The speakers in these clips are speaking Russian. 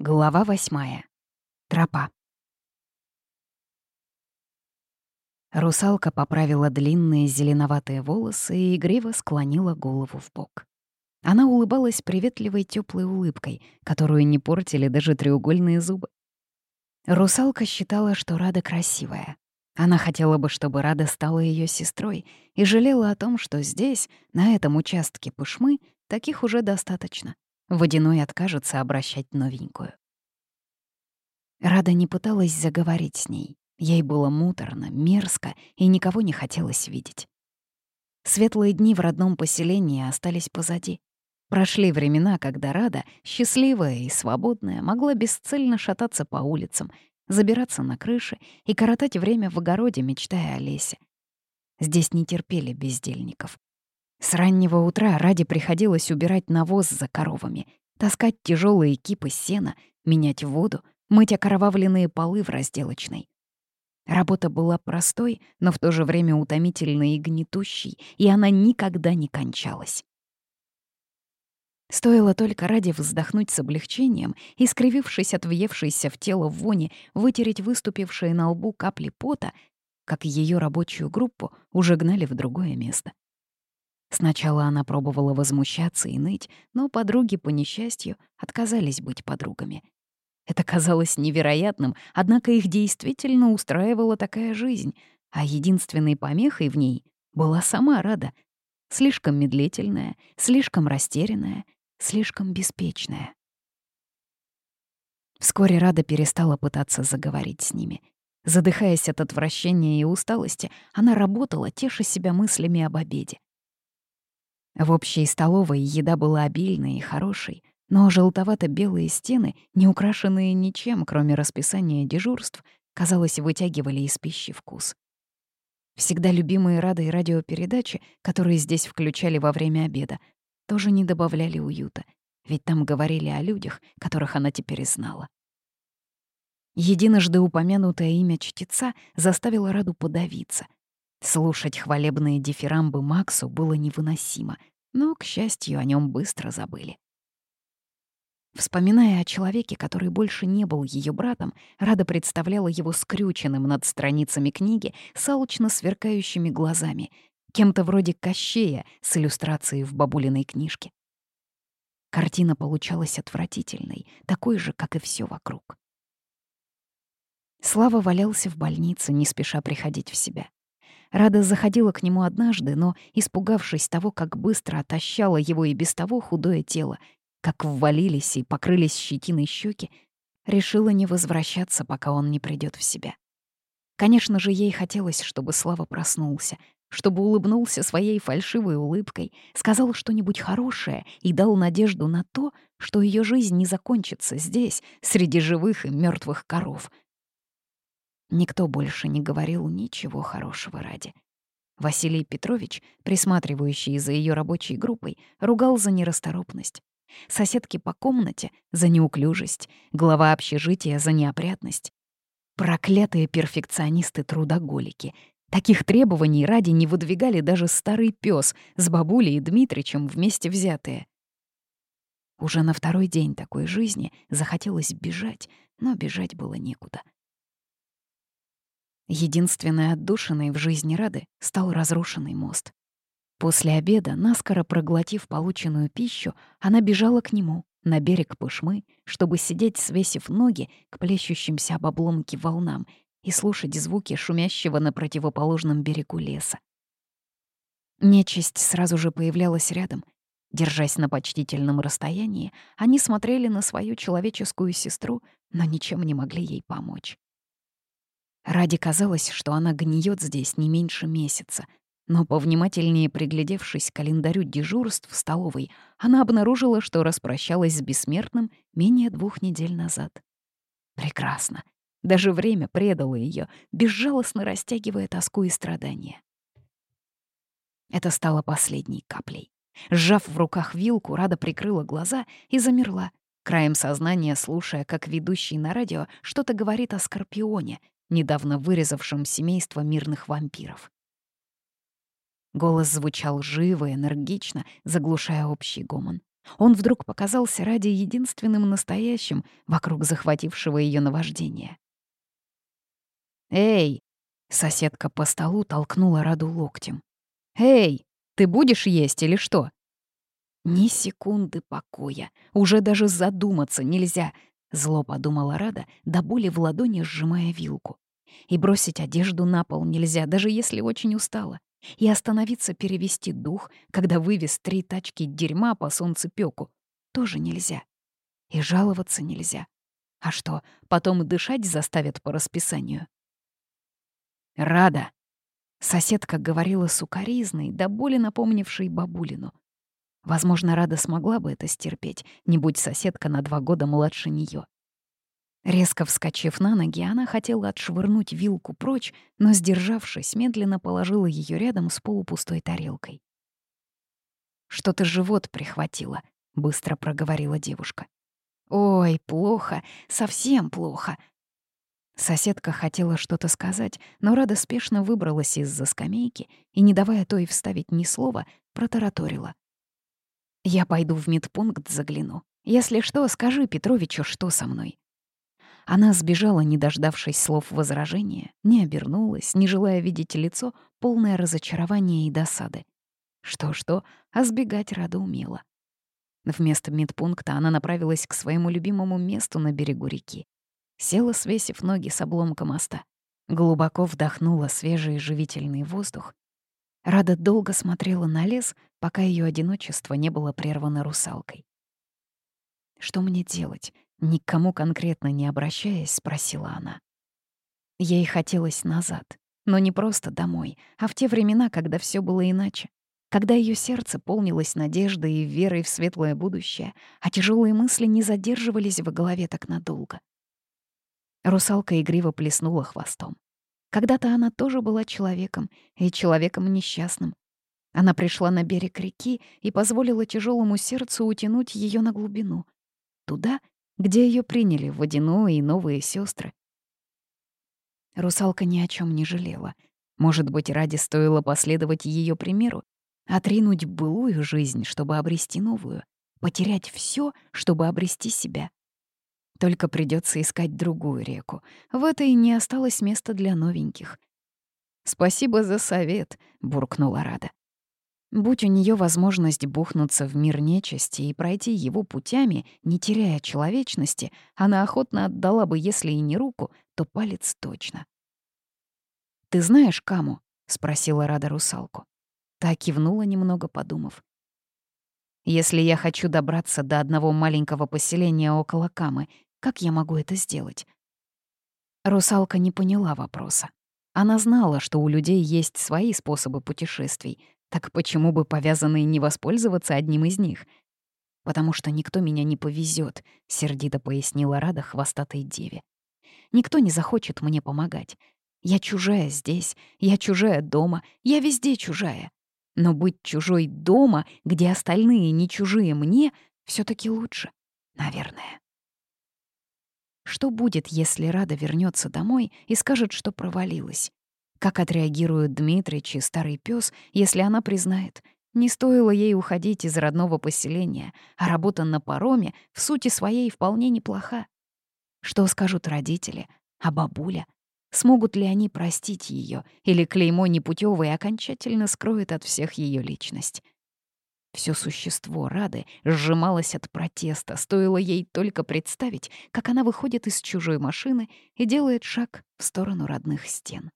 Глава восьмая. Тропа. Русалка поправила длинные зеленоватые волосы и игриво склонила голову в бок. Она улыбалась приветливой теплой улыбкой, которую не портили даже треугольные зубы. Русалка считала, что Рада красивая. Она хотела бы, чтобы Рада стала ее сестрой, и жалела о том, что здесь, на этом участке Пышмы, таких уже достаточно. Водяной откажется обращать новенькую. Рада не пыталась заговорить с ней. Ей было муторно, мерзко, и никого не хотелось видеть. Светлые дни в родном поселении остались позади. Прошли времена, когда Рада, счастливая и свободная, могла бесцельно шататься по улицам, забираться на крыши и коротать время в огороде, мечтая о лесе. Здесь не терпели бездельников. С раннего утра Ради приходилось убирать навоз за коровами, таскать тяжелые кипы сена, менять воду, мыть окровавленные полы в разделочной. Работа была простой, но в то же время утомительной и гнетущей, и она никогда не кончалась. Стоило только ради вздохнуть с облегчением и, скривившись от въевшейся в тело вони, вытереть выступившие на лбу капли пота, как ее рабочую группу уже гнали в другое место. Сначала она пробовала возмущаться и ныть, но подруги, по несчастью, отказались быть подругами. Это казалось невероятным, однако их действительно устраивала такая жизнь, а единственной помехой в ней была сама Рада. Слишком медлительная, слишком растерянная, слишком беспечная. Вскоре Рада перестала пытаться заговорить с ними. Задыхаясь от отвращения и усталости, она работала, теша себя мыслями об обеде. В общей столовой еда была обильной и хорошей, но желтовато-белые стены, не украшенные ничем, кроме расписания дежурств, казалось, вытягивали из пищи вкус. Всегда любимые Радой радиопередачи, которые здесь включали во время обеда, тоже не добавляли уюта, ведь там говорили о людях, которых она теперь знала. Единожды упомянутое имя чтеца заставило Раду подавиться — Слушать хвалебные дифирамбы Максу было невыносимо, но, к счастью, о нем быстро забыли. Вспоминая о человеке, который больше не был ее братом, Рада представляла его скрюченным над страницами книги с алчно сверкающими глазами, кем-то вроде Кощея с иллюстрацией в бабулиной книжке. Картина получалась отвратительной, такой же, как и все вокруг. Слава валялся в больнице, не спеша приходить в себя. Рада заходила к нему однажды, но, испугавшись того, как быстро отощало его и без того худое тело, как ввалились и покрылись щетиной щеки, решила не возвращаться, пока он не придет в себя. Конечно же, ей хотелось, чтобы Слава проснулся, чтобы улыбнулся своей фальшивой улыбкой, сказал что-нибудь хорошее и дал надежду на то, что ее жизнь не закончится здесь, среди живых и мертвых коров — Никто больше не говорил ничего хорошего ради. Василий Петрович, присматривающий за ее рабочей группой, ругал за нерасторопность. Соседки по комнате — за неуклюжесть, глава общежития — за неопрятность. Проклятые перфекционисты-трудоголики. Таких требований ради не выдвигали даже старый пес с бабулей и Дмитричем вместе взятые. Уже на второй день такой жизни захотелось бежать, но бежать было некуда. Единственной отдушиной в жизни Рады стал разрушенный мост. После обеда, наскоро проглотив полученную пищу, она бежала к нему, на берег Пышмы, чтобы сидеть, свесив ноги к плещущимся об обломки волнам и слушать звуки шумящего на противоположном берегу леса. Нечисть сразу же появлялась рядом. Держась на почтительном расстоянии, они смотрели на свою человеческую сестру, но ничем не могли ей помочь. Ради казалось, что она гниет здесь не меньше месяца, но повнимательнее приглядевшись к календарю дежурств в столовой, она обнаружила, что распрощалась с бессмертным менее двух недель назад. Прекрасно. Даже время предало ее, безжалостно растягивая тоску и страдания. Это стало последней каплей. Сжав в руках вилку, Рада прикрыла глаза и замерла, краем сознания слушая, как ведущий на радио что-то говорит о Скорпионе, недавно вырезавшим семейство мирных вампиров. Голос звучал живо и энергично, заглушая общий гомон. Он вдруг показался ради единственным настоящим вокруг захватившего ее наваждения. «Эй!» — соседка по столу толкнула Раду локтем. «Эй, ты будешь есть или что?» Ни секунды покоя, уже даже задуматься нельзя, зло подумала Рада, до боли в ладони сжимая вилку. И бросить одежду на пол нельзя, даже если очень устала. И остановиться перевести дух, когда вывез три тачки дерьма по солнцепёку, тоже нельзя. И жаловаться нельзя. А что, потом дышать заставят по расписанию? «Рада!» Соседка говорила сукоризной, до боли напомнившей бабулину. Возможно, Рада смогла бы это стерпеть, не будь соседка на два года младше нее. Резко вскочив на ноги, она хотела отшвырнуть вилку прочь, но, сдержавшись, медленно положила ее рядом с полупустой тарелкой. «Что-то живот прихватило», — быстро проговорила девушка. «Ой, плохо, совсем плохо». Соседка хотела что-то сказать, но Рада спешно выбралась из-за скамейки и, не давая той вставить ни слова, протараторила. «Я пойду в медпункт загляну. Если что, скажи Петровичу, что со мной. Она сбежала, не дождавшись слов возражения, не обернулась, не желая видеть лицо, полное разочарования и досады. Что-что, а сбегать Рада умела. Вместо медпункта она направилась к своему любимому месту на берегу реки. Села, свесив ноги с обломка моста. Глубоко вдохнула свежий живительный воздух. Рада долго смотрела на лес, пока ее одиночество не было прервано русалкой. Что мне делать? Никому конкретно не обращаясь, спросила она. Ей хотелось назад, но не просто домой, а в те времена, когда все было иначе. Когда ее сердце полнилось надеждой и верой в светлое будущее, а тяжелые мысли не задерживались в голове так надолго. Русалка игриво плеснула хвостом. Когда-то она тоже была человеком, и человеком несчастным. Она пришла на берег реки и позволила тяжелому сердцу утянуть ее на глубину. Туда, где ее приняли водяное и новые сестры. Русалка ни о чем не жалела. Может быть, ради стоило последовать ее примеру, отринуть былую жизнь, чтобы обрести новую, потерять все, чтобы обрести себя. Только придется искать другую реку. В этой не осталось места для новеньких. «Спасибо за совет», — буркнула Рада. Будь у нее возможность бухнуться в мир нечисти и пройти его путями, не теряя человечности, она охотно отдала бы, если и не руку, то палец точно. «Ты знаешь Каму?» — спросила Рада русалку. Та кивнула, немного подумав. «Если я хочу добраться до одного маленького поселения около Камы, как я могу это сделать?» Русалка не поняла вопроса. Она знала, что у людей есть свои способы путешествий, так почему бы повязанной не воспользоваться одним из них? «Потому что никто меня не повезет, сердито пояснила Рада хвостатой деве. «Никто не захочет мне помогать. Я чужая здесь, я чужая дома, я везде чужая. Но быть чужой дома, где остальные не чужие мне, все таки лучше, наверное». Что будет, если Рада вернется домой и скажет, что провалилась? Как отреагируют Дмитрич и старый пес, если она признает, не стоило ей уходить из родного поселения, а работа на пароме в сути своей вполне неплоха? Что скажут родители, а бабуля? Смогут ли они простить ее, или клеймо непутевое окончательно скроет от всех ее личность? Все существо Рады сжималось от протеста, стоило ей только представить, как она выходит из чужой машины и делает шаг в сторону родных стен.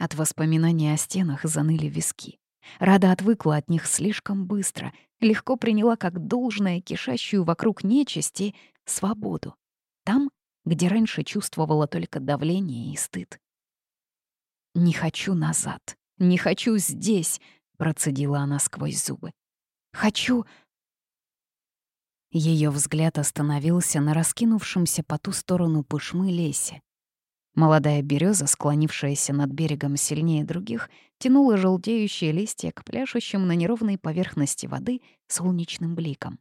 От воспоминаний о стенах заныли виски. Рада отвыкла от них слишком быстро, легко приняла как должное кишащую вокруг нечисти свободу. Там, где раньше чувствовала только давление и стыд. «Не хочу назад, не хочу здесь», — процедила она сквозь зубы. «Хочу...» Ее взгляд остановился на раскинувшемся по ту сторону пышмы лесе. Молодая береза, склонившаяся над берегом сильнее других, тянула желтеющие листья к пляшущим на неровной поверхности воды солнечным бликом.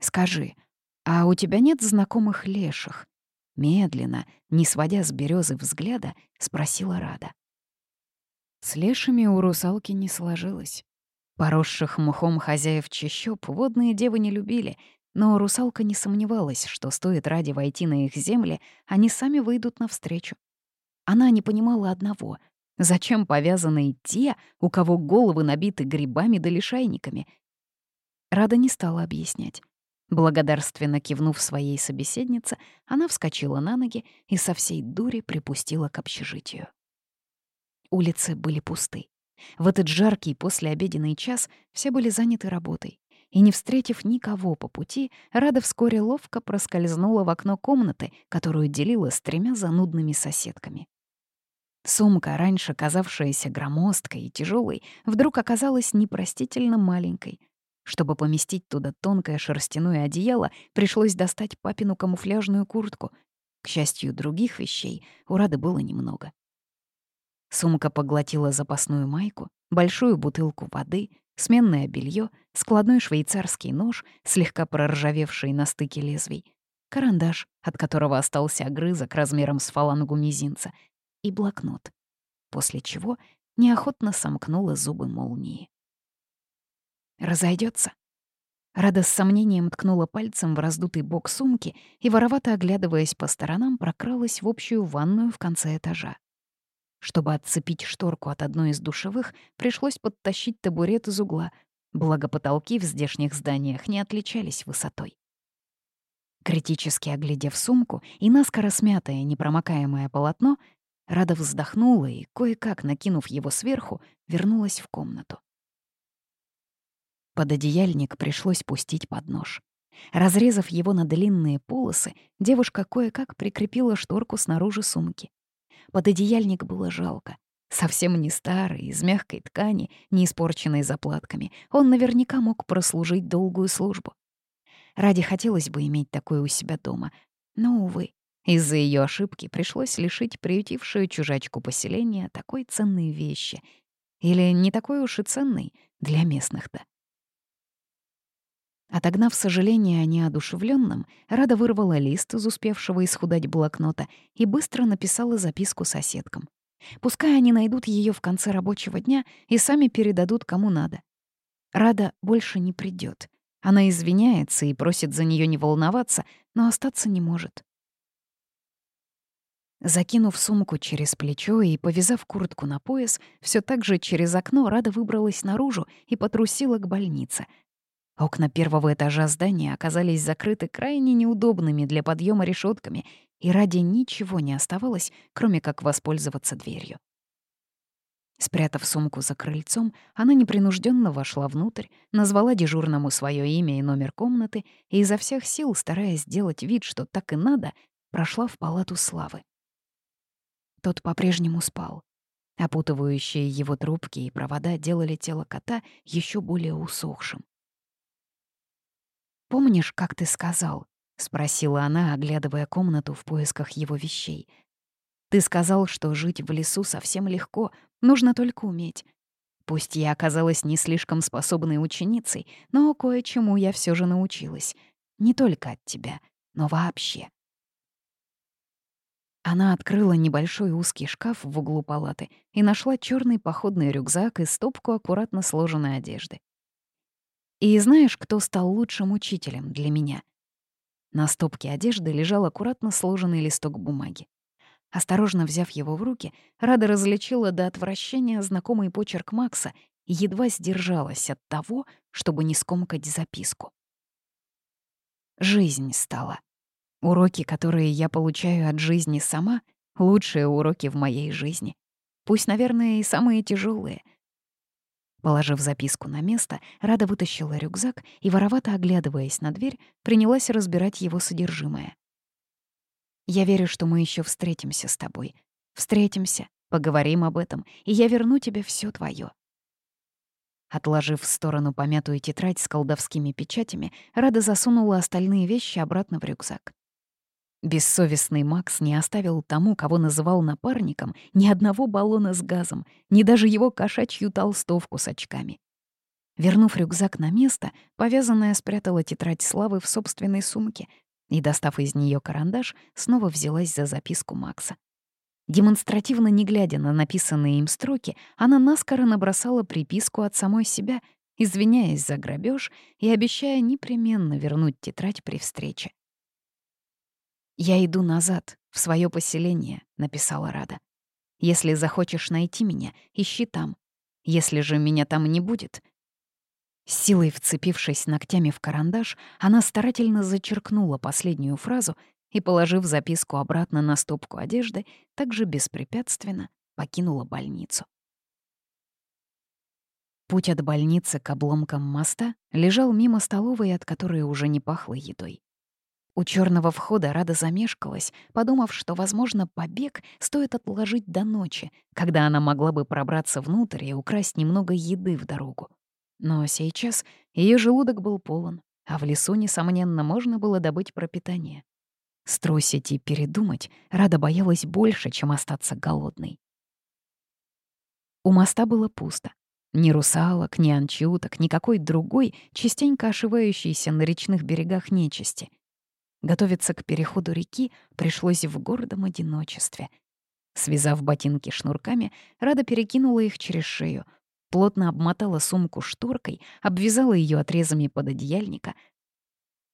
«Скажи, а у тебя нет знакомых леших?» Медленно, не сводя с березы взгляда, спросила Рада. С лешими у русалки не сложилось. Поросших мхом хозяев чащоб водные девы не любили, но русалка не сомневалась, что стоит ради войти на их земли, они сами выйдут навстречу. Она не понимала одного — зачем повязаны те, у кого головы набиты грибами да лишайниками? Рада не стала объяснять. Благодарственно кивнув своей собеседнице, она вскочила на ноги и со всей дури припустила к общежитию. Улицы были пусты. В этот жаркий послеобеденный час все были заняты работой. И не встретив никого по пути, Рада вскоре ловко проскользнула в окно комнаты, которую делила с тремя занудными соседками. Сумка, раньше казавшаяся громоздкой и тяжелой, вдруг оказалась непростительно маленькой. Чтобы поместить туда тонкое шерстяное одеяло, пришлось достать папину камуфляжную куртку. К счастью, других вещей у Рады было немного. Сумка поглотила запасную майку, большую бутылку воды, сменное белье, складной швейцарский нож, слегка проржавевший на стыке лезвий, карандаш, от которого остался огрызок размером с фалангу мизинца, и блокнот, после чего неохотно сомкнула зубы молнии. Разойдется. Рада с сомнением ткнула пальцем в раздутый бок сумки и, воровато оглядываясь по сторонам, прокралась в общую ванную в конце этажа. Чтобы отцепить шторку от одной из душевых, пришлось подтащить табурет из угла, благо потолки в здешних зданиях не отличались высотой. Критически оглядев сумку и наскоро смятое непромокаемое полотно, Рада вздохнула и, кое-как накинув его сверху, вернулась в комнату. Под одеяльник пришлось пустить под нож. Разрезав его на длинные полосы, девушка кое-как прикрепила шторку снаружи сумки. Под одеяльник было жалко. Совсем не старый, из мягкой ткани, не испорченной заплатками. Он наверняка мог прослужить долгую службу. Ради хотелось бы иметь такое у себя дома. Но, увы, из-за ее ошибки пришлось лишить приютившую чужачку поселения такой ценной вещи. Или не такой уж и ценной для местных-то. Отогнав сожаление о неодушевленном, Рада вырвала лист из успевшего исхудать блокнота и быстро написала записку соседкам. Пускай они найдут ее в конце рабочего дня и сами передадут кому надо. Рада больше не придет. Она извиняется и просит за нее не волноваться, но остаться не может. Закинув сумку через плечо и повязав куртку на пояс, все так же через окно Рада выбралась наружу и потрусила к больнице — Окна первого этажа здания оказались закрыты крайне неудобными для подъема решетками, и ради ничего не оставалось, кроме как воспользоваться дверью. Спрятав сумку за крыльцом, она непринужденно вошла внутрь, назвала дежурному свое имя и номер комнаты и изо всех сил, стараясь сделать вид, что так и надо, прошла в палату славы. Тот по-прежнему спал. Опутывающие его трубки и провода делали тело кота еще более усохшим. «Помнишь, как ты сказал?» — спросила она, оглядывая комнату в поисках его вещей. «Ты сказал, что жить в лесу совсем легко, нужно только уметь. Пусть я оказалась не слишком способной ученицей, но кое-чему я все же научилась. Не только от тебя, но вообще». Она открыла небольшой узкий шкаф в углу палаты и нашла черный походный рюкзак и стопку аккуратно сложенной одежды. И знаешь, кто стал лучшим учителем для меня? На стопке одежды лежал аккуратно сложенный листок бумаги. Осторожно взяв его в руки, Рада различила до отвращения знакомый почерк Макса и едва сдержалась от того, чтобы не скомкать записку. Жизнь стала. Уроки, которые я получаю от жизни сама, лучшие уроки в моей жизни. Пусть, наверное, и самые тяжелые — Положив записку на место, Рада вытащила рюкзак и, воровато оглядываясь на дверь, принялась разбирать его содержимое. «Я верю, что мы еще встретимся с тобой. Встретимся, поговорим об этом, и я верну тебе все твое. Отложив в сторону помятую тетрадь с колдовскими печатями, Рада засунула остальные вещи обратно в рюкзак. Бессовестный Макс не оставил тому, кого называл напарником, ни одного баллона с газом, ни даже его кошачью толстовку с очками. Вернув рюкзак на место, повязанная спрятала тетрадь Славы в собственной сумке и, достав из нее карандаш, снова взялась за записку Макса. Демонстративно не глядя на написанные им строки, она наскоро набросала приписку от самой себя, извиняясь за грабеж и обещая непременно вернуть тетрадь при встрече. «Я иду назад, в свое поселение», — написала Рада. «Если захочешь найти меня, ищи там. Если же меня там не будет...» Силой вцепившись ногтями в карандаш, она старательно зачеркнула последнюю фразу и, положив записку обратно на стопку одежды, также беспрепятственно покинула больницу. Путь от больницы к обломкам моста лежал мимо столовой, от которой уже не пахло едой. У черного входа Рада замешкалась, подумав, что, возможно, побег стоит отложить до ночи, когда она могла бы пробраться внутрь и украсть немного еды в дорогу. Но сейчас ее желудок был полон, а в лесу, несомненно, можно было добыть пропитание. Струсить и передумать Рада боялась больше, чем остаться голодной. У моста было пусто. Ни русалок, ни анчуток, никакой другой, частенько ошивающейся на речных берегах нечисти — Готовиться к переходу реки пришлось в гордом одиночестве. Связав ботинки шнурками, Рада перекинула их через шею, плотно обмотала сумку шторкой, обвязала ее отрезами пододеяльника.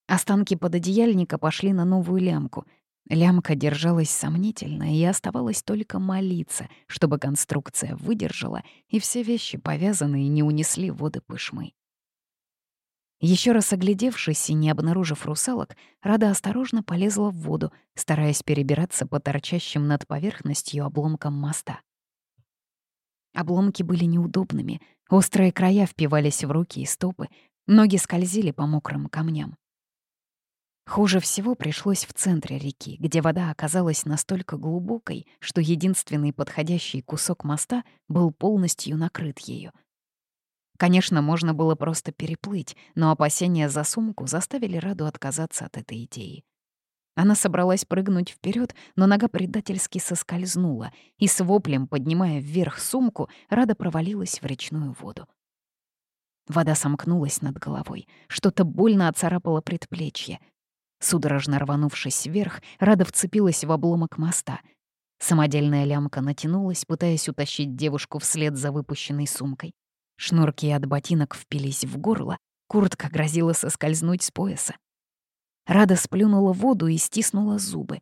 Останки пододеяльника пошли на новую лямку. Лямка держалась сомнительно, и оставалось только молиться, чтобы конструкция выдержала, и все вещи, повязанные, не унесли воды пышмы. Еще раз оглядевшись и не обнаружив русалок, Рада осторожно полезла в воду, стараясь перебираться по торчащим над поверхностью обломкам моста. Обломки были неудобными, острые края впивались в руки и стопы, ноги скользили по мокрым камням. Хуже всего пришлось в центре реки, где вода оказалась настолько глубокой, что единственный подходящий кусок моста был полностью накрыт ею — Конечно, можно было просто переплыть, но опасения за сумку заставили Раду отказаться от этой идеи. Она собралась прыгнуть вперед, но нога предательски соскользнула, и с воплем, поднимая вверх сумку, Рада провалилась в речную воду. Вода сомкнулась над головой, что-то больно оцарапало предплечье. Судорожно рванувшись вверх, Рада вцепилась в обломок моста. Самодельная лямка натянулась, пытаясь утащить девушку вслед за выпущенной сумкой. Шнурки от ботинок впились в горло, куртка грозила соскользнуть с пояса. Рада сплюнула воду и стиснула зубы.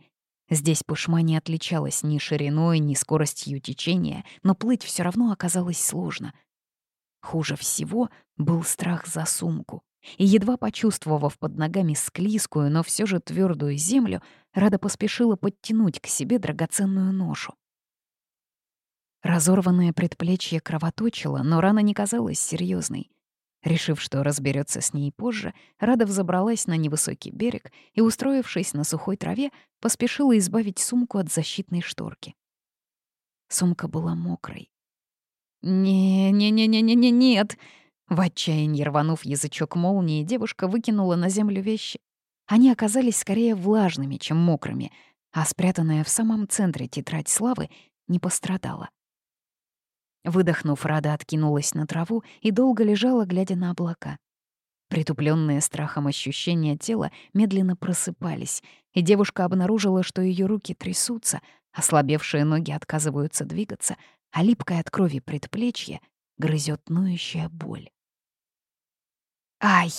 Здесь пушма не отличалась ни шириной, ни скоростью течения, но плыть все равно оказалось сложно. Хуже всего был страх за сумку. И едва почувствовав под ногами склизкую, но все же твердую землю, Рада поспешила подтянуть к себе драгоценную ношу. Разорванное предплечье кровоточило, но рана не казалась серьезной. Решив, что разберется с ней позже, Рада взобралась на невысокий берег и, устроившись на сухой траве, поспешила избавить сумку от защитной шторки. Сумка была мокрой. «Не-не-не-не-не-не-нет!» В отчаянии рванув язычок молнии, девушка выкинула на землю вещи. Они оказались скорее влажными, чем мокрыми, а спрятанная в самом центре тетрадь славы не пострадала. Выдохнув, Рада откинулась на траву и долго лежала, глядя на облака. Притупленные страхом ощущения тела медленно просыпались, и девушка обнаружила, что ее руки трясутся, ослабевшие ноги отказываются двигаться, а липкое от крови предплечье грызет ноющая боль. «Ай!»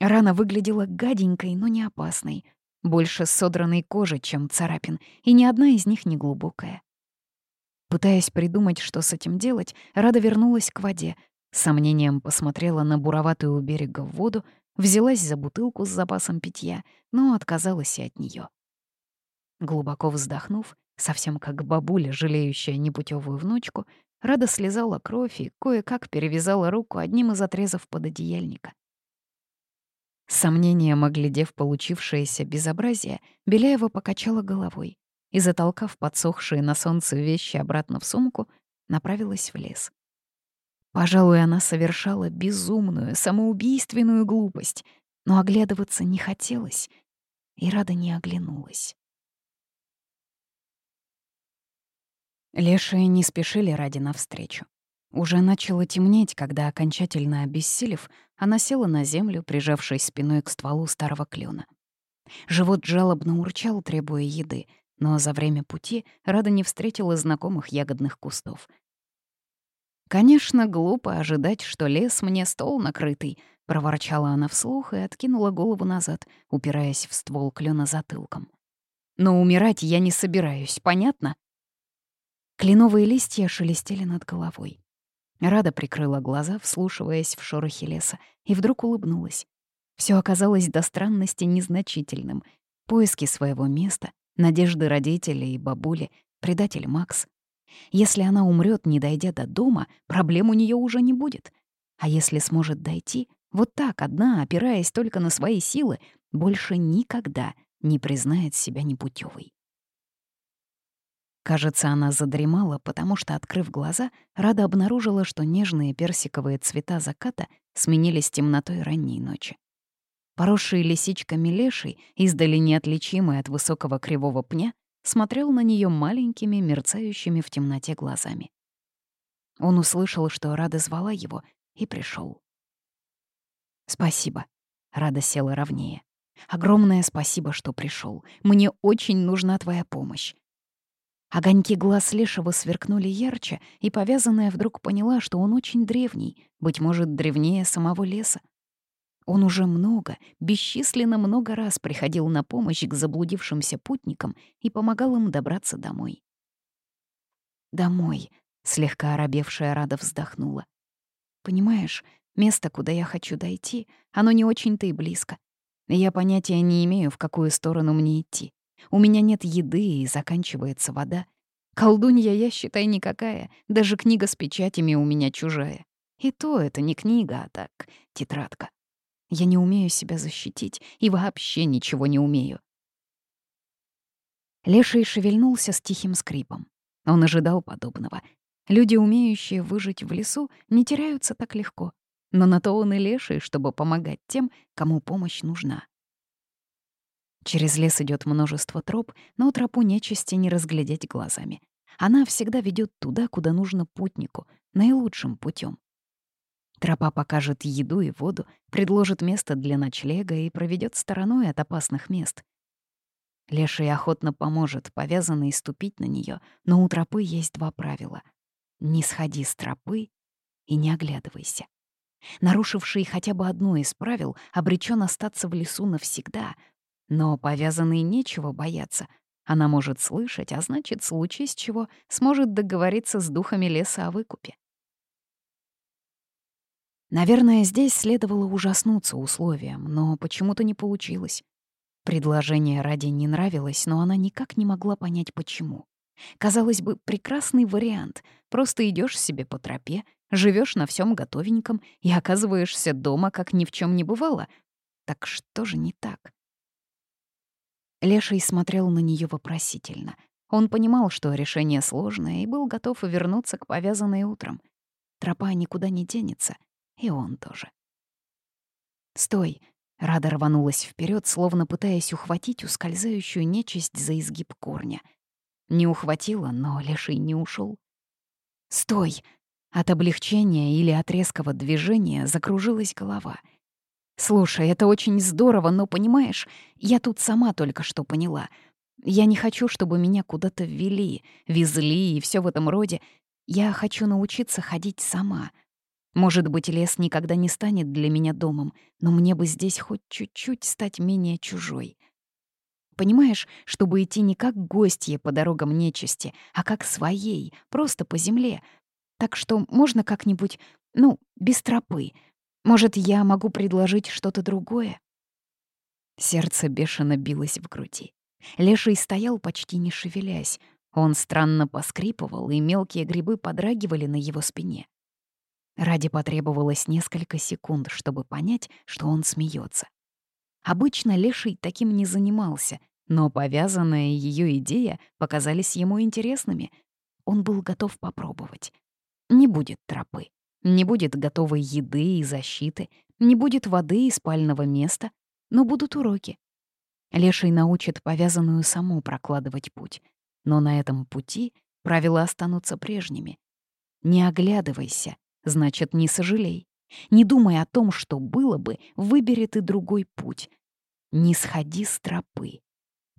Рана выглядела гаденькой, но не опасной. Больше содранной кожи, чем царапин, и ни одна из них не глубокая. Пытаясь придумать, что с этим делать, Рада вернулась к воде, с сомнением посмотрела на буроватую у берега воду, взялась за бутылку с запасом питья, но отказалась и от нее. Глубоко вздохнув, совсем как бабуля, жалеющая непутевую внучку, Рада слезала кровь и кое-как перевязала руку одним из отрезов пододеяльника. С сомнением оглядев получившееся безобразие, Беляева покачала головой и, затолкав подсохшие на солнце вещи обратно в сумку, направилась в лес. Пожалуй, она совершала безумную, самоубийственную глупость, но оглядываться не хотелось, и Рада не оглянулась. Лешие не спешили ради навстречу. Уже начало темнеть, когда, окончательно обессилев, она села на землю, прижавшись спиной к стволу старого клена. Живот жалобно урчал, требуя еды — но за время пути Рада не встретила знакомых ягодных кустов. «Конечно, глупо ожидать, что лес мне стол накрытый», — проворчала она вслух и откинула голову назад, упираясь в ствол клена затылком. «Но умирать я не собираюсь, понятно?» Кленовые листья шелестели над головой. Рада прикрыла глаза, вслушиваясь в шорохи леса, и вдруг улыбнулась. Все оказалось до странности незначительным. Поиски своего места, надежды родителей и бабули, предатель Макс, если она умрет, не дойдя до дома, проблем у нее уже не будет. А если сможет дойти, вот так, одна, опираясь только на свои силы, больше никогда не признает себя непутевой. Кажется, она задремала, потому что, открыв глаза, Рада обнаружила, что нежные персиковые цвета заката сменились темнотой ранней ночи. Поросший лисичками леший, издали неотличимый от высокого кривого пня, смотрел на нее маленькими, мерцающими в темноте глазами. Он услышал, что Рада звала его, и пришел. «Спасибо», — Рада села ровнее. «Огромное спасибо, что пришел. Мне очень нужна твоя помощь». Огоньки глаз Лешего сверкнули ярче, и повязанная вдруг поняла, что он очень древний, быть может, древнее самого леса. Он уже много, бесчисленно много раз приходил на помощь к заблудившимся путникам и помогал им добраться домой. «Домой», — слегка оробевшая Рада вздохнула. «Понимаешь, место, куда я хочу дойти, оно не очень-то и близко. Я понятия не имею, в какую сторону мне идти. У меня нет еды и заканчивается вода. Колдунья я, считай, никакая, даже книга с печатями у меня чужая. И то это не книга, а так, тетрадка. Я не умею себя защитить и вообще ничего не умею. Леший шевельнулся с тихим скрипом. Он ожидал подобного. Люди, умеющие выжить в лесу, не теряются так легко. Но на то он и леший, чтобы помогать тем, кому помощь нужна. Через лес идет множество троп, но тропу нечисти не разглядеть глазами. Она всегда ведет туда, куда нужно путнику, наилучшим путем. Тропа покажет еду и воду, предложит место для ночлега и проведет стороной от опасных мест. Леший охотно поможет повязанной ступить на нее, но у тропы есть два правила. Не сходи с тропы и не оглядывайся. Нарушивший хотя бы одно из правил обречен остаться в лесу навсегда, но повязанной нечего бояться. Она может слышать, а значит, случись чего, сможет договориться с духами леса о выкупе. Наверное, здесь следовало ужаснуться условиям, но почему-то не получилось. Предложение ради не нравилось, но она никак не могла понять, почему. Казалось бы, прекрасный вариант. Просто идешь себе по тропе, живешь на всем готовеньком и оказываешься дома, как ни в чем не бывало. Так что же не так? Леший смотрел на нее вопросительно. Он понимал, что решение сложное, и был готов вернуться к повязанной утром. Тропа никуда не денется — и он тоже. «Стой!» — Рада рванулась вперед, словно пытаясь ухватить ускользающую нечисть за изгиб корня. Не ухватила, но леший не ушел. «Стой!» От облегчения или от резкого движения закружилась голова. «Слушай, это очень здорово, но, понимаешь, я тут сама только что поняла. Я не хочу, чтобы меня куда-то ввели, везли и все в этом роде. Я хочу научиться ходить сама, может быть, лес никогда не станет для меня домом, но мне бы здесь хоть чуть-чуть стать менее чужой. Понимаешь, чтобы идти не как гостье по дорогам нечисти, а как своей, просто по земле. Так что можно как-нибудь, ну, без тропы. Может, я могу предложить что-то другое? Сердце бешено билось в груди. Леший стоял, почти не шевелясь. Он странно поскрипывал, и мелкие грибы подрагивали на его спине. Ради потребовалось несколько секунд, чтобы понять, что он смеется. Обычно Леший таким не занимался, но повязанная ее идея показались ему интересными. Он был готов попробовать. Не будет тропы, не будет готовой еды и защиты, не будет воды и спального места, но будут уроки. Леший научит повязанную саму прокладывать путь. Но на этом пути правила останутся прежними. Не оглядывайся, значит, не сожалей. Не думай о том, что было бы, выбери ты другой путь. Не сходи с тропы.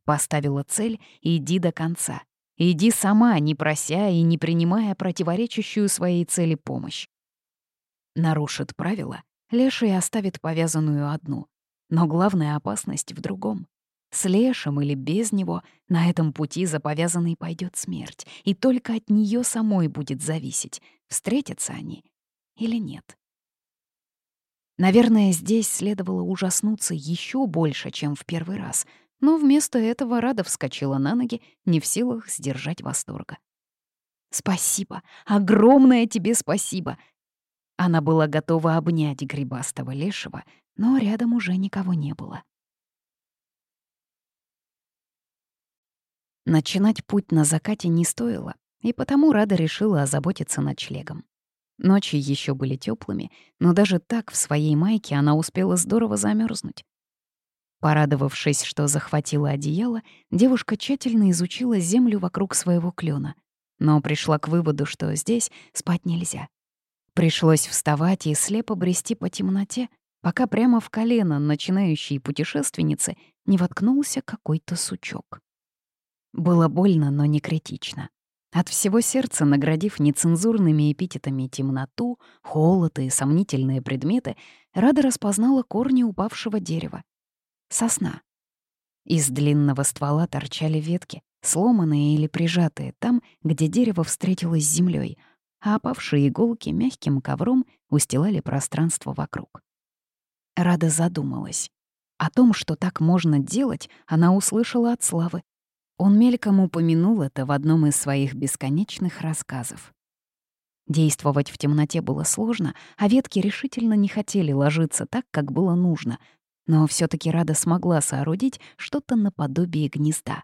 Поставила цель иди до конца. Иди сама, не прося и не принимая противоречащую своей цели помощь. Нарушит правила, леший оставит повязанную одну. Но главная опасность в другом. С лешим или без него на этом пути за повязанной пойдет смерть, и только от нее самой будет зависеть, встретятся они или нет. Наверное, здесь следовало ужаснуться еще больше, чем в первый раз — но вместо этого Рада вскочила на ноги, не в силах сдержать восторга. «Спасибо! Огромное тебе спасибо!» Она была готова обнять грибастого лешего, но рядом уже никого не было. Начинать путь на закате не стоило, и потому Рада решила озаботиться ночлегом. Ночи еще были теплыми, но даже так в своей майке она успела здорово замерзнуть. Порадовавшись, что захватила одеяло, девушка тщательно изучила землю вокруг своего клена, но пришла к выводу, что здесь спать нельзя. Пришлось вставать и слепо брести по темноте, пока прямо в колено начинающей путешественницы не воткнулся какой-то сучок. Было больно, но не критично. От всего сердца, наградив нецензурными эпитетами темноту, холод и сомнительные предметы, Рада распознала корни упавшего дерева сосна. Из длинного ствола торчали ветки, сломанные или прижатые там, где дерево встретилось с землей, а опавшие иголки мягким ковром устилали пространство вокруг. Рада задумалась. О том, что так можно делать, она услышала от Славы. Он мельком упомянул это в одном из своих бесконечных рассказов. Действовать в темноте было сложно, а ветки решительно не хотели ложиться так, как было нужно, но все таки Рада смогла соорудить что-то наподобие гнезда.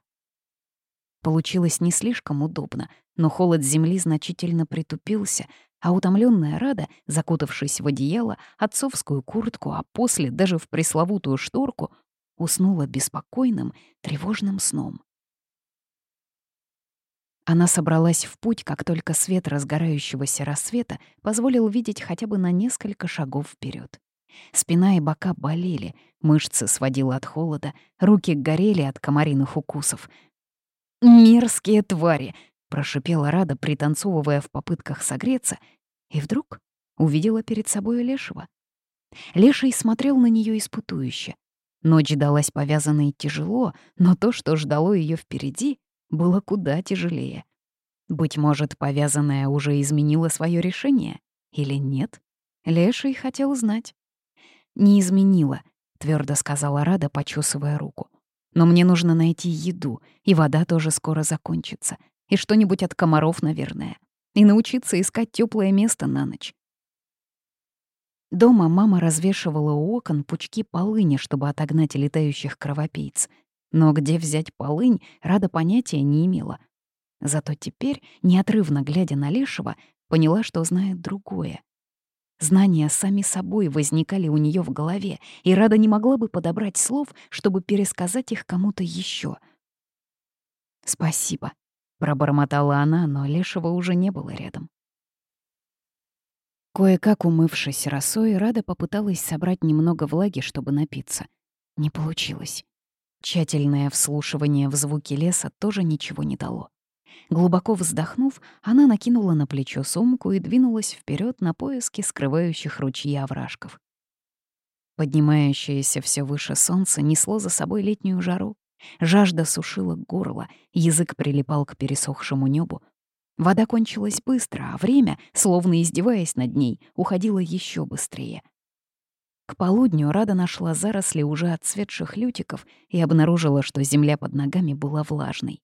Получилось не слишком удобно, но холод земли значительно притупился, а утомленная Рада, закутавшись в одеяло, отцовскую куртку, а после даже в пресловутую шторку, уснула беспокойным, тревожным сном. Она собралась в путь, как только свет разгорающегося рассвета позволил видеть хотя бы на несколько шагов вперед. Спина и бока болели, мышцы сводило от холода, руки горели от комариных укусов. «Мерзкие твари!» — прошипела Рада, пританцовывая в попытках согреться, и вдруг увидела перед собой Лешего. Леший смотрел на нее испытующе. Ночь далась повязанной тяжело, но то, что ждало ее впереди, было куда тяжелее. Быть может, повязанная уже изменила свое решение? Или нет? Леший хотел знать не изменила», — твердо сказала Рада, почесывая руку. «Но мне нужно найти еду, и вода тоже скоро закончится. И что-нибудь от комаров, наверное. И научиться искать теплое место на ночь». Дома мама развешивала у окон пучки полыни, чтобы отогнать летающих кровопийц. Но где взять полынь, Рада понятия не имела. Зато теперь, неотрывно глядя на Лешего, поняла, что знает другое. Знания сами собой возникали у нее в голове, и Рада не могла бы подобрать слов, чтобы пересказать их кому-то еще. «Спасибо», — пробормотала она, но Лешего уже не было рядом. Кое-как умывшись росой, Рада попыталась собрать немного влаги, чтобы напиться. Не получилось. Тщательное вслушивание в звуки леса тоже ничего не дало. Глубоко вздохнув, она накинула на плечо сумку и двинулась вперед на поиски скрывающих ручьи овражков. Поднимающееся все выше солнце несло за собой летнюю жару. Жажда сушила горло, язык прилипал к пересохшему небу. Вода кончилась быстро, а время, словно издеваясь над ней, уходило еще быстрее. К полудню Рада нашла заросли уже отцветших лютиков и обнаружила, что земля под ногами была влажной.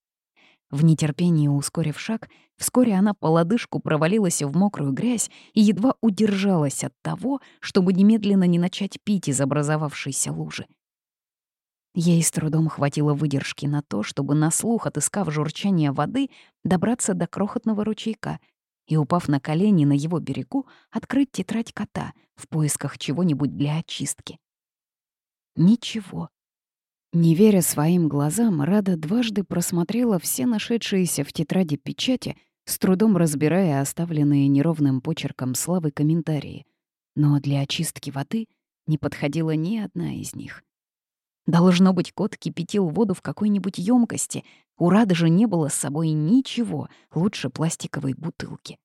В нетерпении ускорив шаг, вскоре она по лодыжку провалилась в мокрую грязь и едва удержалась от того, чтобы немедленно не начать пить из образовавшейся лужи. Ей с трудом хватило выдержки на то, чтобы на слух, отыскав журчание воды, добраться до крохотного ручейка и, упав на колени на его берегу, открыть тетрадь кота в поисках чего-нибудь для очистки. Ничего. Не веря своим глазам, Рада дважды просмотрела все нашедшиеся в тетради печати, с трудом разбирая оставленные неровным почерком славы комментарии. Но для очистки воды не подходила ни одна из них. Должно быть, кот кипятил воду в какой-нибудь емкости. У Рады же не было с собой ничего лучше пластиковой бутылки.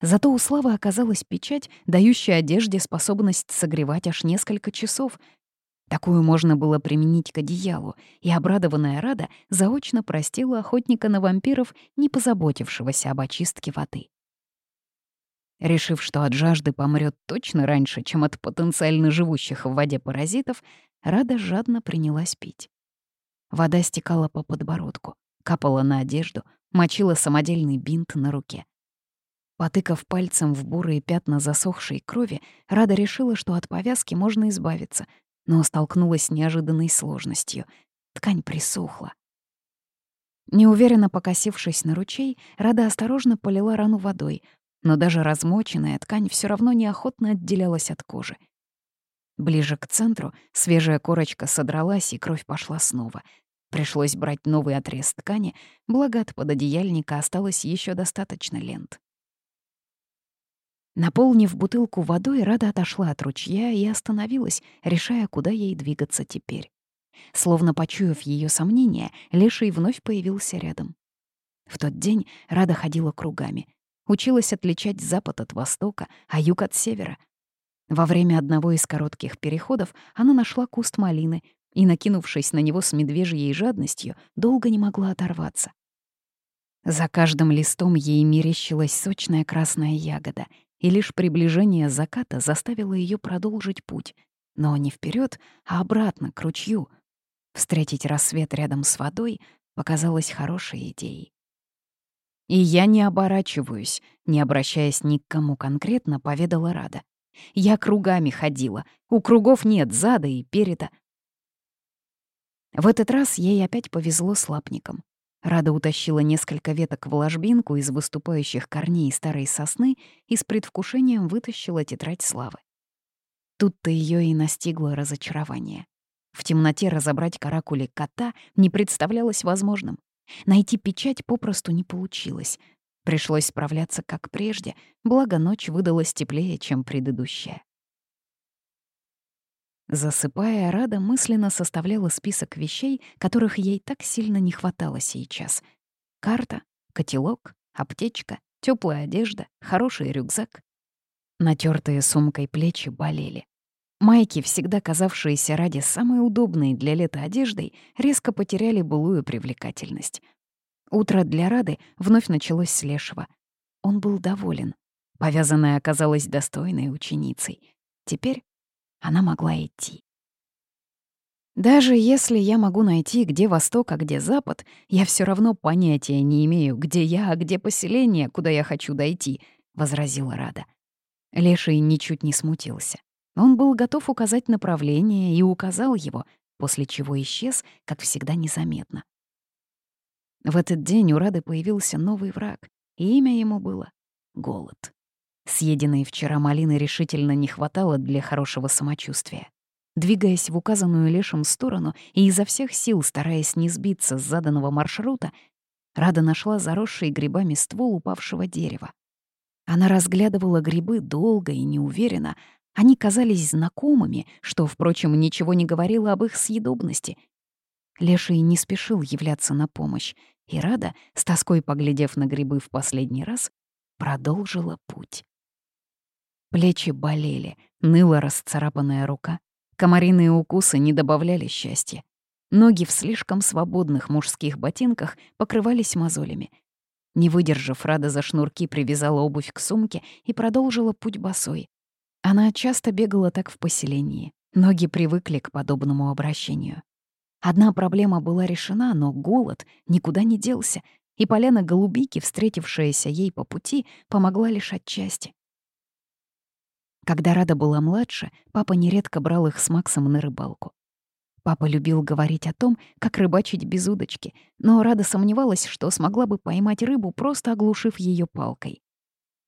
Зато у Славы оказалась печать, дающая одежде способность согревать аж несколько часов. Такую можно было применить к одеялу, и обрадованная Рада заочно простила охотника на вампиров, не позаботившегося об очистке воды. Решив, что от жажды помрет точно раньше, чем от потенциально живущих в воде паразитов, Рада жадно принялась пить. Вода стекала по подбородку, капала на одежду, мочила самодельный бинт на руке. Потыкав пальцем в бурые пятна засохшей крови, Рада решила, что от повязки можно избавиться, но столкнулась с неожиданной сложностью. Ткань присохла. Неуверенно покосившись на ручей, Рада осторожно полила рану водой, но даже размоченная ткань все равно неохотно отделялась от кожи. Ближе к центру свежая корочка содралась, и кровь пошла снова. Пришлось брать новый отрез ткани, благо от пододеяльника осталось еще достаточно лент. Наполнив бутылку водой, Рада отошла от ручья и остановилась, решая, куда ей двигаться теперь. Словно почуяв ее сомнения, Леший вновь появился рядом. В тот день Рада ходила кругами. Училась отличать запад от востока, а юг от севера. Во время одного из коротких переходов она нашла куст малины и, накинувшись на него с медвежьей жадностью, долго не могла оторваться. За каждым листом ей мерещилась сочная красная ягода — и лишь приближение заката заставило ее продолжить путь, но не вперед, а обратно, к ручью. Встретить рассвет рядом с водой показалось хорошей идеей. «И я не оборачиваюсь», не обращаясь ни к кому конкретно, поведала Рада. «Я кругами ходила. У кругов нет зада и переда». В этот раз ей опять повезло с лапником. Рада утащила несколько веток в ложбинку из выступающих корней старой сосны и с предвкушением вытащила тетрадь славы. Тут-то ее и настигло разочарование. В темноте разобрать каракули кота не представлялось возможным. Найти печать попросту не получилось. Пришлось справляться как прежде, благо ночь выдалась теплее, чем предыдущая. Засыпая, Рада мысленно составляла список вещей, которых ей так сильно не хватало сейчас. Карта, котелок, аптечка, теплая одежда, хороший рюкзак. Натертые сумкой плечи болели. Майки, всегда казавшиеся ради самой удобной для лета одеждой, резко потеряли былую привлекательность. Утро для Рады вновь началось с Лешего. Он был доволен. Повязанная оказалась достойной ученицей. Теперь она могла идти. Даже если я могу найти, где восток, а где запад, я все равно понятия не имею, где я, а где поселение, куда я хочу дойти, — возразила Рада. Леший ничуть не смутился. Он был готов указать направление и указал его, после чего исчез, как всегда, незаметно. В этот день у Рады появился новый враг, и имя ему было — голод. Съеденной вчера малины решительно не хватало для хорошего самочувствия. Двигаясь в указанную лешим сторону и изо всех сил стараясь не сбиться с заданного маршрута, Рада нашла заросший грибами ствол упавшего дерева. Она разглядывала грибы долго и неуверенно. Они казались знакомыми, что, впрочем, ничего не говорило об их съедобности. Леший не спешил являться на помощь, и Рада, с тоской поглядев на грибы в последний раз, продолжила путь. Плечи болели, ныла расцарапанная рука. Комариные укусы не добавляли счастья. Ноги в слишком свободных мужских ботинках покрывались мозолями. Не выдержав, Рада за шнурки привязала обувь к сумке и продолжила путь босой. Она часто бегала так в поселении. Ноги привыкли к подобному обращению. Одна проблема была решена, но голод никуда не делся, и поляна голубики, встретившаяся ей по пути, помогла лишь отчасти. Когда Рада была младше, папа нередко брал их с Максом на рыбалку. Папа любил говорить о том, как рыбачить без удочки, но Рада сомневалась, что смогла бы поймать рыбу, просто оглушив ее палкой.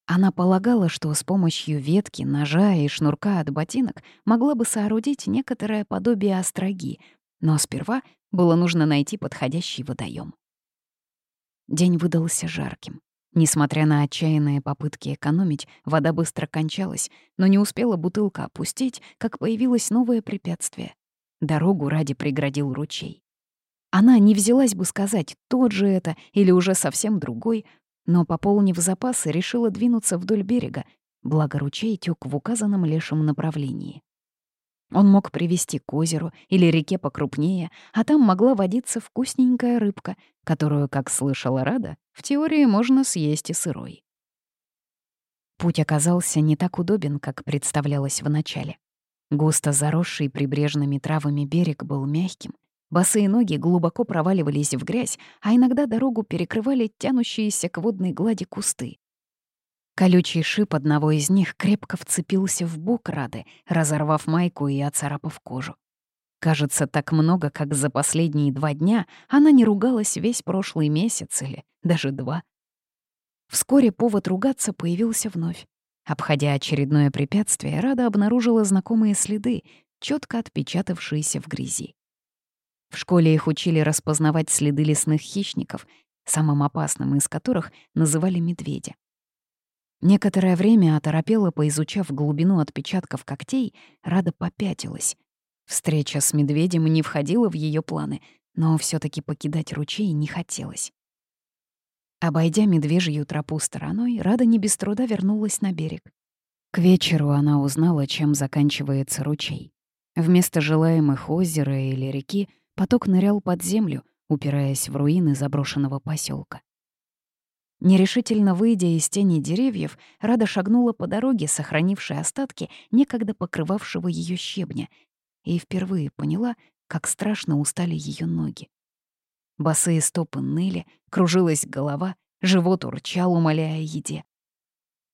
Она полагала, что с помощью ветки, ножа и шнурка от ботинок могла бы соорудить некоторое подобие остроги, но сперва было нужно найти подходящий водоем. День выдался жарким. Несмотря на отчаянные попытки экономить, вода быстро кончалась, но не успела бутылка опустить, как появилось новое препятствие. Дорогу ради преградил ручей. Она не взялась бы сказать, тот же это или уже совсем другой, но, пополнив запасы, решила двинуться вдоль берега, благо ручей тёк в указанном лешем направлении. Он мог привести к озеру или реке покрупнее, а там могла водиться вкусненькая рыбка, которую, как слышала Рада, в теории можно съесть и сырой. Путь оказался не так удобен, как представлялось вначале. Густо заросший прибрежными травами берег был мягким, босые ноги глубоко проваливались в грязь, а иногда дорогу перекрывали тянущиеся к водной глади кусты. Колючий шип одного из них крепко вцепился в бок Рады, разорвав майку и оцарапав кожу. Кажется, так много, как за последние два дня она не ругалась весь прошлый месяц или даже два. Вскоре повод ругаться появился вновь. Обходя очередное препятствие, Рада обнаружила знакомые следы, четко отпечатавшиеся в грязи. В школе их учили распознавать следы лесных хищников, самым опасным из которых называли медведя. Некоторое время оторопела, поизучав глубину отпечатков когтей, Рада попятилась. Встреча с медведем не входила в ее планы, но все таки покидать ручей не хотелось. Обойдя медвежью тропу стороной, Рада не без труда вернулась на берег. К вечеру она узнала, чем заканчивается ручей. Вместо желаемых озера или реки поток нырял под землю, упираясь в руины заброшенного поселка. Нерешительно выйдя из тени деревьев, Рада шагнула по дороге, сохранившей остатки некогда покрывавшего ее щебня, и впервые поняла, как страшно устали ее ноги. Босые стопы ныли, кружилась голова, живот урчал, умоляя еде.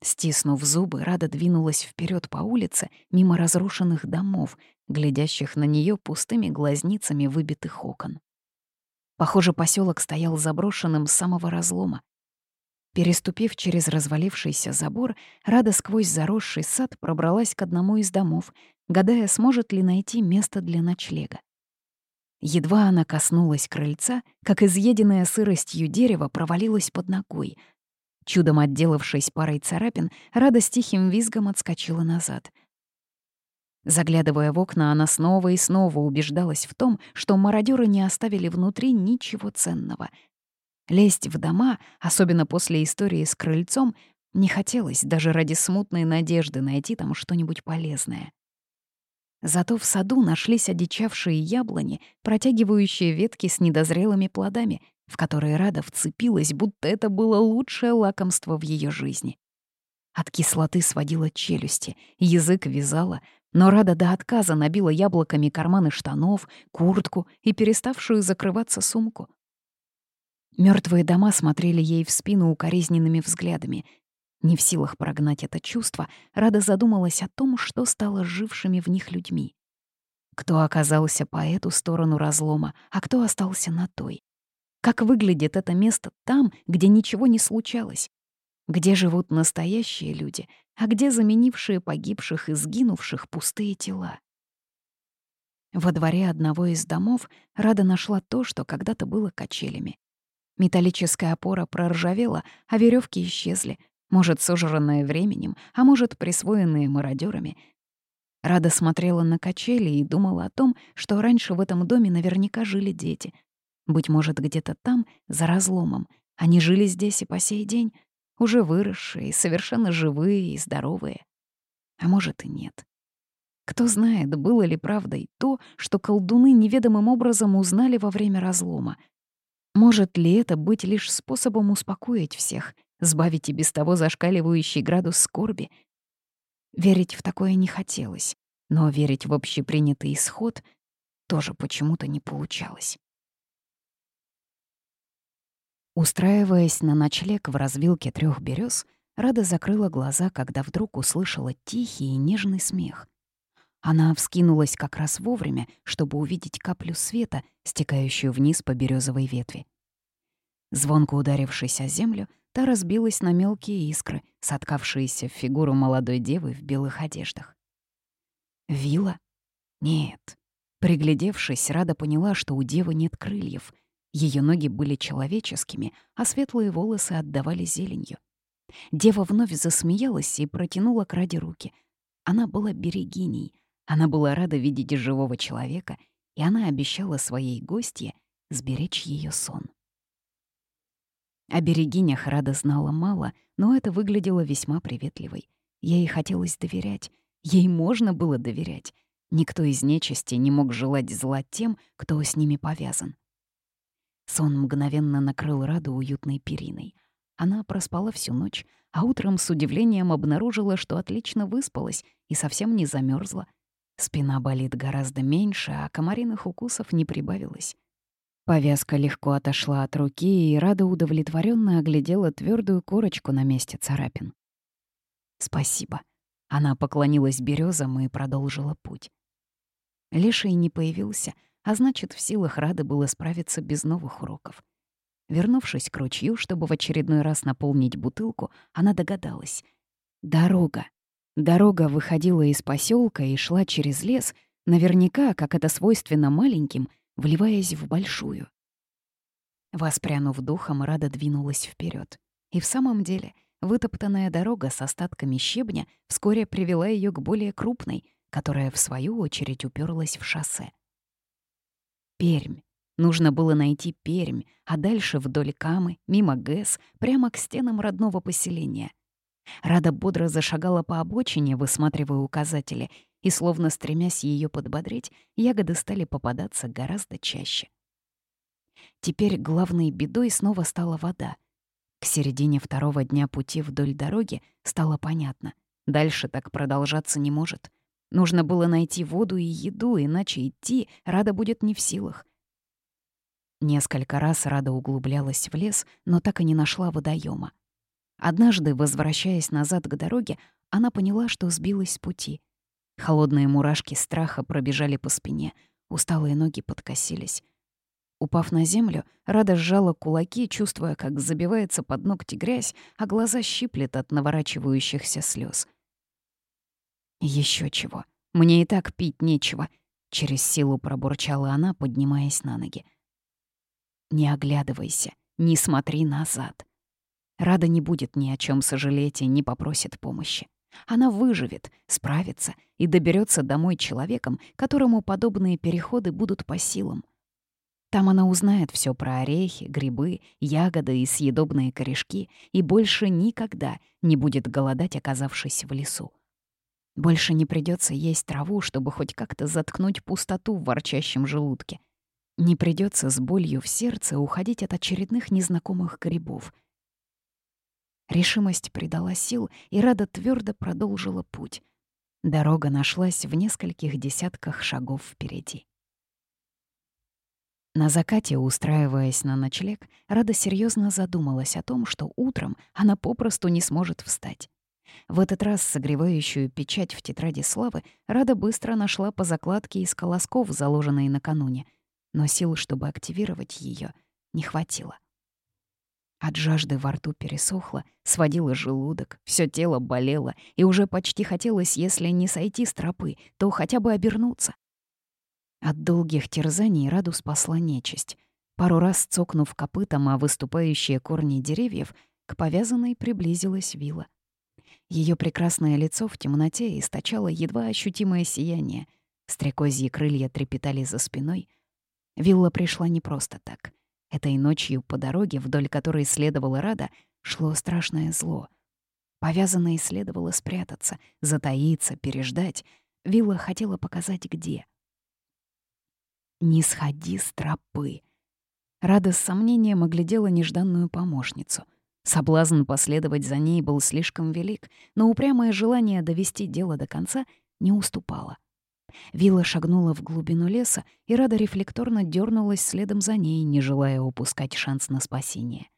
Стиснув зубы, Рада двинулась вперед по улице, мимо разрушенных домов, глядящих на нее пустыми глазницами выбитых окон. Похоже, поселок стоял заброшенным с самого разлома, Переступив через развалившийся забор, Рада сквозь заросший сад пробралась к одному из домов, гадая, сможет ли найти место для ночлега. Едва она коснулась крыльца, как изъеденное сыростью дерево провалилось под ногой. Чудом отделавшись парой царапин, Рада с тихим визгом отскочила назад. Заглядывая в окна, она снова и снова убеждалась в том, что мародеры не оставили внутри ничего ценного — Лезть в дома, особенно после истории с крыльцом, не хотелось даже ради смутной надежды найти там что-нибудь полезное. Зато в саду нашлись одичавшие яблони, протягивающие ветки с недозрелыми плодами, в которые Рада вцепилась, будто это было лучшее лакомство в ее жизни. От кислоты сводила челюсти, язык вязала, но Рада до отказа набила яблоками карманы штанов, куртку и переставшую закрываться сумку. Мертвые дома смотрели ей в спину укоризненными взглядами. Не в силах прогнать это чувство, Рада задумалась о том, что стало жившими в них людьми. Кто оказался по эту сторону разлома, а кто остался на той? Как выглядит это место там, где ничего не случалось? Где живут настоящие люди, а где заменившие погибших и сгинувших пустые тела? Во дворе одного из домов Рада нашла то, что когда-то было качелями. Металлическая опора проржавела, а веревки исчезли. Может, сожранные временем, а может, присвоенные мародерами. Рада смотрела на качели и думала о том, что раньше в этом доме наверняка жили дети. Быть может, где-то там, за разломом. Они жили здесь и по сей день, уже выросшие, совершенно живые и здоровые. А может и нет. Кто знает, было ли правдой то, что колдуны неведомым образом узнали во время разлома — может ли это быть лишь способом успокоить всех, сбавить и без того зашкаливающий градус скорби? Верить в такое не хотелось, но верить в общепринятый исход тоже почему-то не получалось. Устраиваясь на ночлег в развилке трех берез, Рада закрыла глаза, когда вдруг услышала тихий и нежный смех. Она вскинулась как раз вовремя, чтобы увидеть каплю света, стекающую вниз по березовой ветви. Звонко ударившись о землю, та разбилась на мелкие искры, соткавшиеся в фигуру молодой девы в белых одеждах. Вила? Нет. Приглядевшись, Рада поняла, что у девы нет крыльев. Ее ноги были человеческими, а светлые волосы отдавали зеленью. Дева вновь засмеялась и протянула к Раде руки. Она была берегиней — она была рада видеть живого человека и она обещала своей гостье сберечь ее сон. О берегинях Рада знала мало, но это выглядело весьма приветливой. Ей хотелось доверять, ей можно было доверять. Никто из нечисти не мог желать зла тем, кто с ними повязан. Сон мгновенно накрыл Раду уютной периной. Она проспала всю ночь, а утром с удивлением обнаружила, что отлично выспалась и совсем не замерзла. Спина болит гораздо меньше, а комариных укусов не прибавилось. Повязка легко отошла от руки, и Рада удовлетворенно оглядела твердую корочку на месте царапин. «Спасибо». Она поклонилась березам и продолжила путь. Леший не появился, а значит, в силах Рады было справиться без новых уроков. Вернувшись к ручью, чтобы в очередной раз наполнить бутылку, она догадалась. Дорога. Дорога выходила из поселка и шла через лес, наверняка, как это свойственно маленьким, вливаясь в большую. Воспрянув духом, Рада двинулась вперед. И в самом деле, вытоптанная дорога с остатками щебня вскоре привела ее к более крупной, которая, в свою очередь, уперлась в шоссе. Пермь. Нужно было найти Пермь, а дальше вдоль Камы, мимо ГЭС, прямо к стенам родного поселения. Рада бодро зашагала по обочине, высматривая указатели, и, словно стремясь ее подбодрить, ягоды стали попадаться гораздо чаще. Теперь главной бедой снова стала вода. К середине второго дня пути вдоль дороги стало понятно. Дальше так продолжаться не может. Нужно было найти воду и еду, иначе идти Рада будет не в силах. Несколько раз Рада углублялась в лес, но так и не нашла водоема. Однажды, возвращаясь назад к дороге, она поняла, что сбилась с пути. Холодные мурашки страха пробежали по спине, усталые ноги подкосились. Упав на землю, Рада сжала кулаки, чувствуя, как забивается под ногти грязь, а глаза щиплет от наворачивающихся слез. Еще чего. Мне и так пить нечего», — через силу пробурчала она, поднимаясь на ноги. «Не оглядывайся, не смотри назад. Рада не будет ни о чем сожалеть и не попросит помощи. Она выживет, справится и доберется домой человеком, которому подобные переходы будут по силам. Там она узнает все про орехи, грибы, ягоды и съедобные корешки и больше никогда не будет голодать, оказавшись в лесу. Больше не придется есть траву, чтобы хоть как-то заткнуть пустоту в ворчащем желудке. Не придется с болью в сердце уходить от очередных незнакомых грибов — Решимость придала сил, и Рада твердо продолжила путь. Дорога нашлась в нескольких десятках шагов впереди. На закате, устраиваясь на ночлег, Рада серьезно задумалась о том, что утром она попросту не сможет встать. В этот раз согревающую печать в тетради славы Рада быстро нашла по закладке из колосков, заложенной накануне, но сил, чтобы активировать ее, не хватило. От жажды во рту пересохло, сводило желудок, все тело болело, и уже почти хотелось, если не сойти с тропы, то хотя бы обернуться. От долгих терзаний Раду спасла нечисть. Пару раз цокнув копытом о выступающие корни деревьев, к повязанной приблизилась вилла. Ее прекрасное лицо в темноте источало едва ощутимое сияние. Стрекозьи крылья трепетали за спиной. Вилла пришла не просто так. Этой ночью по дороге, вдоль которой следовала Рада, шло страшное зло. Повязанной следовало спрятаться, затаиться, переждать. Вилла хотела показать, где. «Не сходи с тропы». Рада с сомнением оглядела нежданную помощницу. Соблазн последовать за ней был слишком велик, но упрямое желание довести дело до конца не уступало. Вилла шагнула в глубину леса, и Рада рефлекторно дернулась следом за ней, не желая упускать шанс на спасение.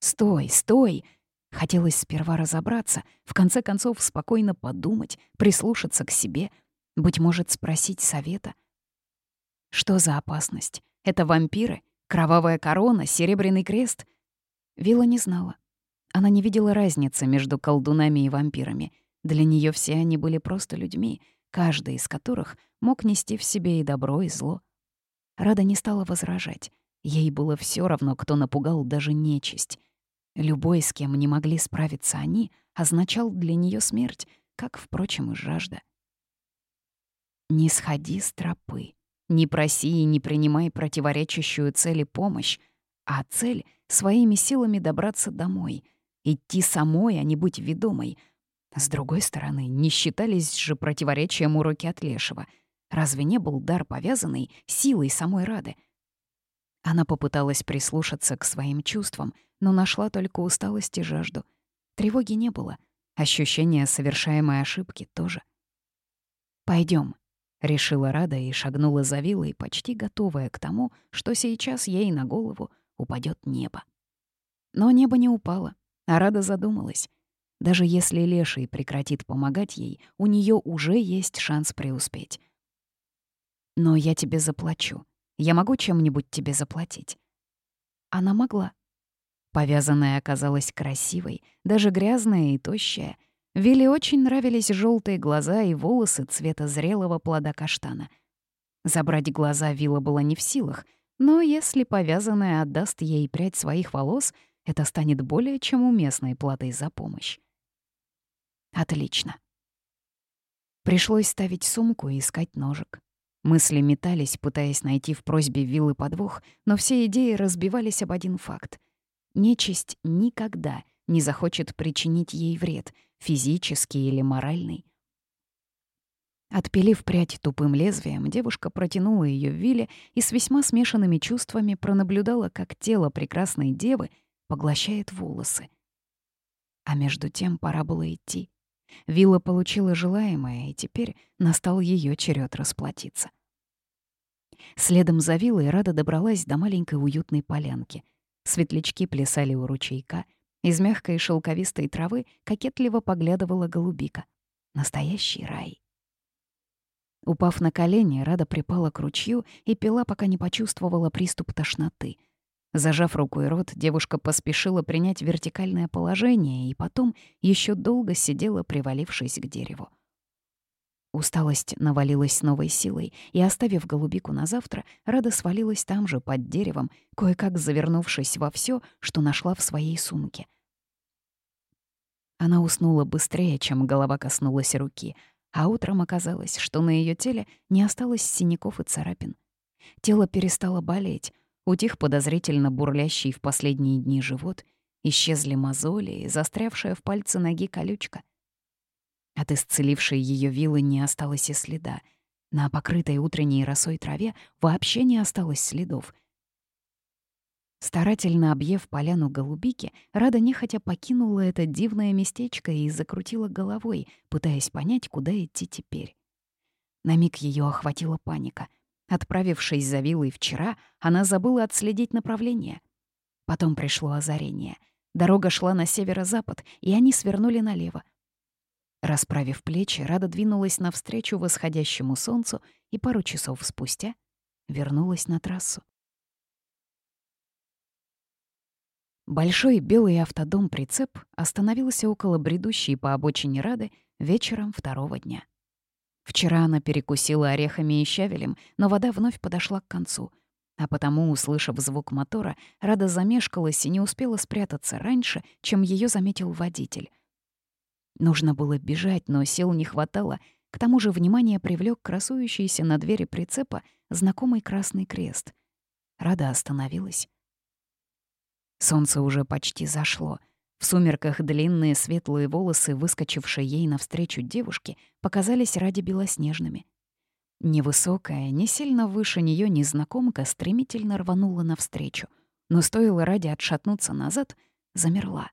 «Стой, стой!» Хотелось сперва разобраться, в конце концов спокойно подумать, прислушаться к себе, быть может, спросить совета. Что за опасность? Это вампиры? Кровавая корона? Серебряный крест? Вилла не знала. Она не видела разницы между колдунами и вампирами. Для нее все они были просто людьми — каждый из которых мог нести в себе и добро, и зло. Рада не стала возражать. Ей было все равно, кто напугал даже нечисть. Любой, с кем не могли справиться они, означал для нее смерть, как, впрочем, и жажда. «Не сходи с тропы», Не проси и не принимай противоречащую цели помощь, а цель — своими силами добраться домой, идти самой, а не быть ведомой. С другой стороны, не считались же противоречием уроки от Лешего. Разве не был дар повязанный силой самой Рады? Она попыталась прислушаться к своим чувствам, но нашла только усталость и жажду. Тревоги не было, ощущения совершаемой ошибки тоже. Пойдем, решила Рада и шагнула за вилой, почти готовая к тому, что сейчас ей на голову упадет небо. Но небо не упало, а Рада задумалась. Даже если Леший прекратит помогать ей, у нее уже есть шанс преуспеть. «Но я тебе заплачу. Я могу чем-нибудь тебе заплатить?» Она могла. Повязанная оказалась красивой, даже грязная и тощая. Вилли очень нравились желтые глаза и волосы цвета зрелого плода каштана. Забрать глаза Вилла была не в силах — но если повязанная отдаст ей прядь своих волос, это станет более чем уместной платой за помощь. Отлично. Пришлось ставить сумку и искать ножик. Мысли метались, пытаясь найти в просьбе виллы подвох, но все идеи разбивались об один факт. Нечисть никогда не захочет причинить ей вред, физический или моральный. Отпилив прядь тупым лезвием, девушка протянула ее в виле и с весьма смешанными чувствами пронаблюдала, как тело прекрасной девы поглощает волосы. А между тем пора было идти. Вилла получила желаемое, и теперь настал ее черед расплатиться. Следом за виллой Рада добралась до маленькой уютной полянки. Светлячки плясали у ручейка. Из мягкой шелковистой травы кокетливо поглядывала голубика. Настоящий рай. Упав на колени, Рада припала к ручью и пила, пока не почувствовала приступ тошноты. Зажав рукой рот, девушка поспешила принять вертикальное положение и потом еще долго сидела, привалившись к дереву. Усталость навалилась новой силой, и, оставив голубику на завтра, Рада свалилась там же, под деревом, кое-как завернувшись во все, что нашла в своей сумке. Она уснула быстрее, чем голова коснулась руки — а утром оказалось, что на ее теле не осталось синяков и царапин. Тело перестало болеть, утих подозрительно бурлящий в последние дни живот, исчезли мозоли и застрявшая в пальце ноги колючка. От исцелившей ее вилы не осталось и следа. На покрытой утренней росой траве вообще не осталось следов — Старательно объев поляну голубики, Рада нехотя покинула это дивное местечко и закрутила головой, пытаясь понять, куда идти теперь. На миг ее охватила паника. Отправившись за вилой вчера, она забыла отследить направление. Потом пришло озарение. Дорога шла на северо-запад, и они свернули налево. Расправив плечи, Рада двинулась навстречу восходящему солнцу и пару часов спустя вернулась на трассу. Большой белый автодом-прицеп остановился около бредущей по обочине Рады вечером второго дня. Вчера она перекусила орехами и щавелем, но вода вновь подошла к концу. А потому, услышав звук мотора, Рада замешкалась и не успела спрятаться раньше, чем ее заметил водитель. Нужно было бежать, но сил не хватало. К тому же внимание привлек красующийся на двери прицепа знакомый красный крест. Рада остановилась. Солнце уже почти зашло. В сумерках длинные светлые волосы, выскочившие ей навстречу девушки, показались ради белоснежными. Невысокая, не сильно выше нее незнакомка стремительно рванула навстречу, но стоило ради отшатнуться назад, замерла.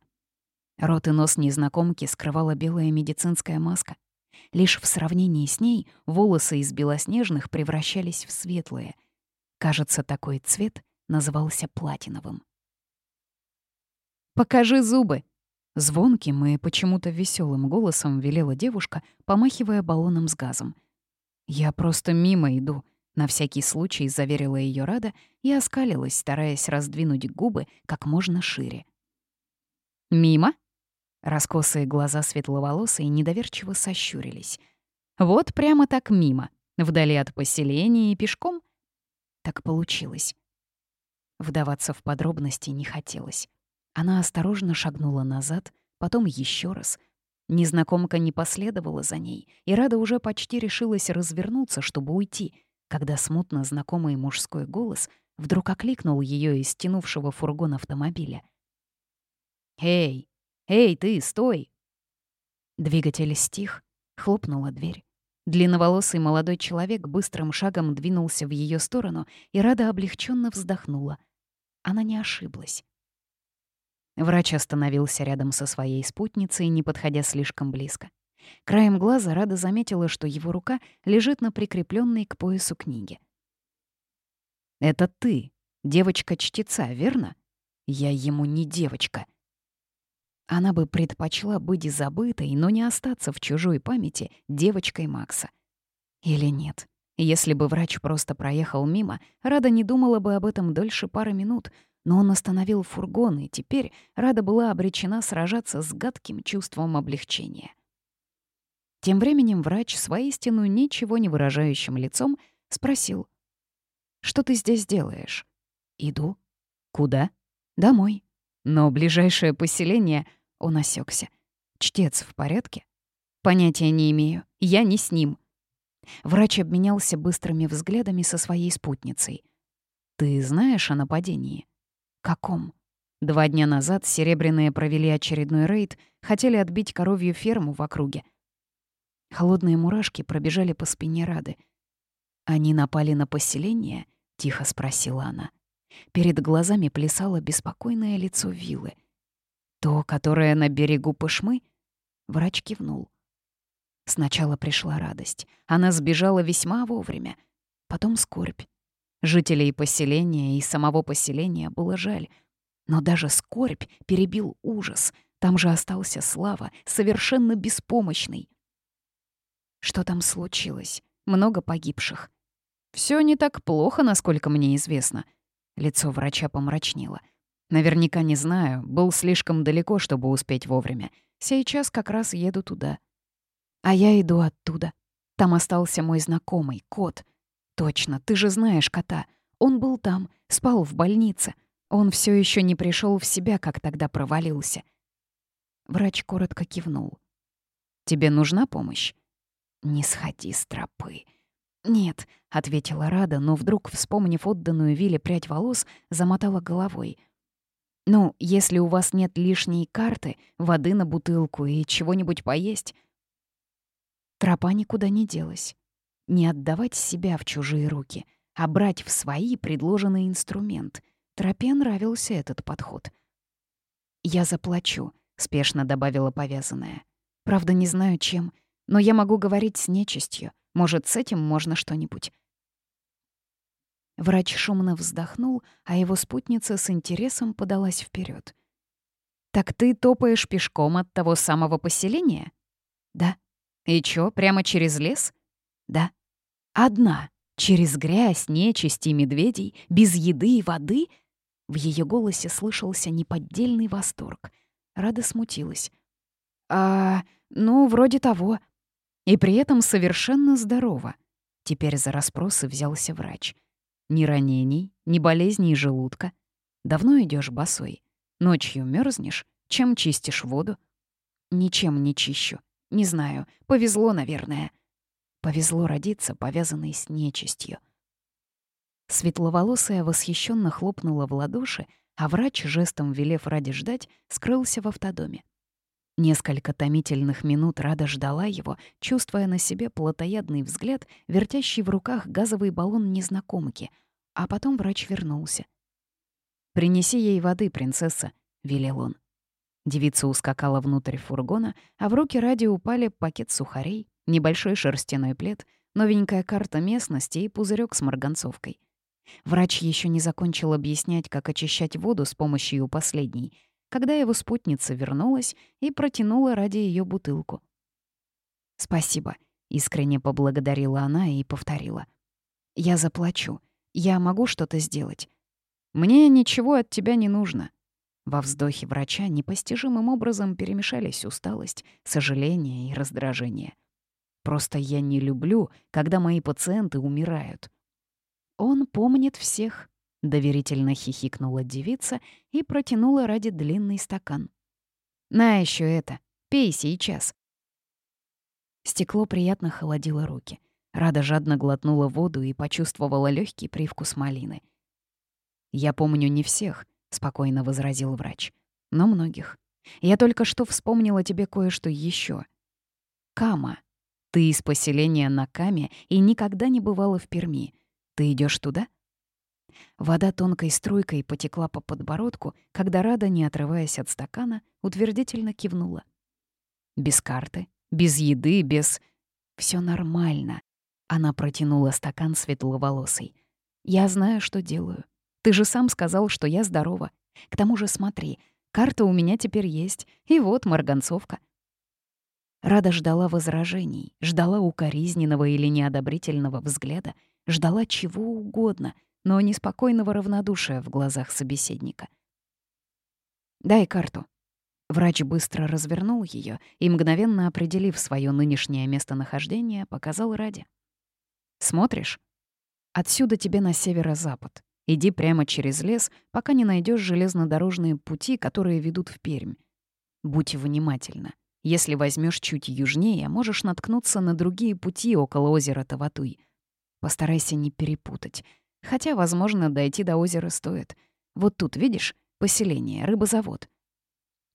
Рот и нос незнакомки скрывала белая медицинская маска. Лишь в сравнении с ней волосы из белоснежных превращались в светлые. Кажется, такой цвет назывался платиновым. «Покажи зубы!» Звонким и почему-то веселым голосом велела девушка, помахивая баллоном с газом. «Я просто мимо иду», — на всякий случай заверила ее Рада и оскалилась, стараясь раздвинуть губы как можно шире. «Мимо?» Раскосые глаза светловолосой недоверчиво сощурились. «Вот прямо так мимо, вдали от поселения и пешком?» Так получилось. Вдаваться в подробности не хотелось. Она осторожно шагнула назад, потом еще раз. Незнакомка не последовала за ней, и Рада уже почти решилась развернуться, чтобы уйти. когда смутно знакомый мужской голос вдруг окликнул ее из стянувшего фургон автомобиля. «Эй! Эй, ты, стой!» Двигатель стих, хлопнула дверь. Длинноволосый молодой человек быстрым шагом двинулся в ее сторону и Рада облегченно вздохнула. Она не ошиблась. Врач остановился рядом со своей спутницей, не подходя слишком близко. Краем глаза Рада заметила, что его рука лежит на прикрепленной к поясу книге. «Это ты, девочка-чтеца, верно? Я ему не девочка». Она бы предпочла быть забытой, но не остаться в чужой памяти девочкой Макса. Или нет? Если бы врач просто проехал мимо, Рада не думала бы об этом дольше пары минут, но он остановил фургон, и теперь Рада была обречена сражаться с гадким чувством облегчения. Тем временем врач с воистину ничего не выражающим лицом спросил. «Что ты здесь делаешь?» «Иду». «Куда?» «Домой». «Но ближайшее поселение...» Он осекся. «Чтец в порядке?» «Понятия не имею. Я не с ним». Врач обменялся быстрыми взглядами со своей спутницей. «Ты знаешь о нападении?» «Каком?» Два дня назад Серебряные провели очередной рейд, хотели отбить коровью ферму в округе — Холодные мурашки пробежали по спине Рады. «Они напали на поселение?» — тихо спросила она. Перед глазами плясало беспокойное лицо виллы. «То, которое на берегу Пышмы?» Врач кивнул. Сначала пришла радость. Она сбежала весьма вовремя. Потом скорбь. Жителей поселения и самого поселения было жаль. Но даже скорбь перебил ужас. Там же остался Слава, совершенно беспомощный. Что там случилось? Много погибших. Все не так плохо, насколько мне известно. Лицо врача помрачнело. Наверняка не знаю, был слишком далеко, чтобы успеть вовремя. Сейчас как раз еду туда. А я иду оттуда. Там остался мой знакомый, кот. Точно, ты же знаешь кота. Он был там, спал в больнице. Он все еще не пришел в себя, как тогда провалился. Врач коротко кивнул. «Тебе нужна помощь?» «Не сходи с тропы». «Нет», — ответила Рада, но вдруг, вспомнив отданную Виле прядь волос, замотала головой. «Ну, если у вас нет лишней карты, воды на бутылку и чего-нибудь поесть...» Тропа никуда не делась. Не отдавать себя в чужие руки, а брать в свои предложенный инструмент. Тропе нравился этот подход. «Я заплачу», — спешно добавила повязанная. «Правда, не знаю, чем. Но я могу говорить с нечистью. Может, с этим можно что-нибудь?» Врач шумно вздохнул, а его спутница с интересом подалась вперед. «Так ты топаешь пешком от того самого поселения?» «Да». «И чё, прямо через лес?» «Да». «Одна, через грязь, нечисть и медведей, без еды и воды?» В ее голосе слышался неподдельный восторг. Рада смутилась. «А, ну, вроде того», и при этом совершенно здорова. Теперь за расспросы взялся врач. Ни ранений, ни болезней желудка. Давно идешь босой. Ночью мерзнешь, чем чистишь воду? Ничем не чищу. Не знаю, повезло, наверное. Повезло родиться, повязанной с нечистью. Светловолосая восхищенно хлопнула в ладоши, а врач, жестом велев ради ждать, скрылся в автодоме. Несколько томительных минут Рада ждала его, чувствуя на себе плотоядный взгляд, вертящий в руках газовый баллон незнакомки, а потом врач вернулся. «Принеси ей воды, принцесса», — велел он. Девица ускакала внутрь фургона, а в руки Ради упали пакет сухарей, небольшой шерстяной плед, новенькая карта местности и пузырек с марганцовкой. Врач еще не закончил объяснять, как очищать воду с помощью последней — когда его спутница вернулась и протянула ради ее бутылку. «Спасибо», — искренне поблагодарила она и повторила. «Я заплачу. Я могу что-то сделать. Мне ничего от тебя не нужно». Во вздохе врача непостижимым образом перемешались усталость, сожаление и раздражение. «Просто я не люблю, когда мои пациенты умирают». «Он помнит всех», — доверительно хихикнула девица и протянула ради длинный стакан. «На еще это, пей сейчас». Стекло приятно холодило руки. Рада жадно глотнула воду и почувствовала легкий привкус малины. «Я помню не всех», — спокойно возразил врач, — «но многих. Я только что вспомнила тебе кое-что еще. Кама. Ты из поселения на Каме и никогда не бывала в Перми. Ты идешь туда?» Вода тонкой струйкой потекла по подбородку, когда Рада, не отрываясь от стакана, утвердительно кивнула. «Без карты, без еды, без...» Все нормально», она протянула стакан светловолосой. «Я знаю, что делаю. Ты же сам сказал, что я здорова. К тому же смотри, карта у меня теперь есть, и вот марганцовка». Рада ждала возражений, ждала укоризненного или неодобрительного взгляда, ждала чего угодно, но неспокойного равнодушия в глазах собеседника. «Дай карту». Врач быстро развернул ее и, мгновенно определив свое нынешнее местонахождение, показал Раде. Смотришь? Отсюда тебе на северо-запад. Иди прямо через лес, пока не найдешь железнодорожные пути, которые ведут в Пермь. Будь внимательна. Если возьмешь чуть южнее, можешь наткнуться на другие пути около озера Таватуй. Постарайся не перепутать. Хотя, возможно, дойти до озера стоит. Вот тут, видишь, поселение, рыбозавод.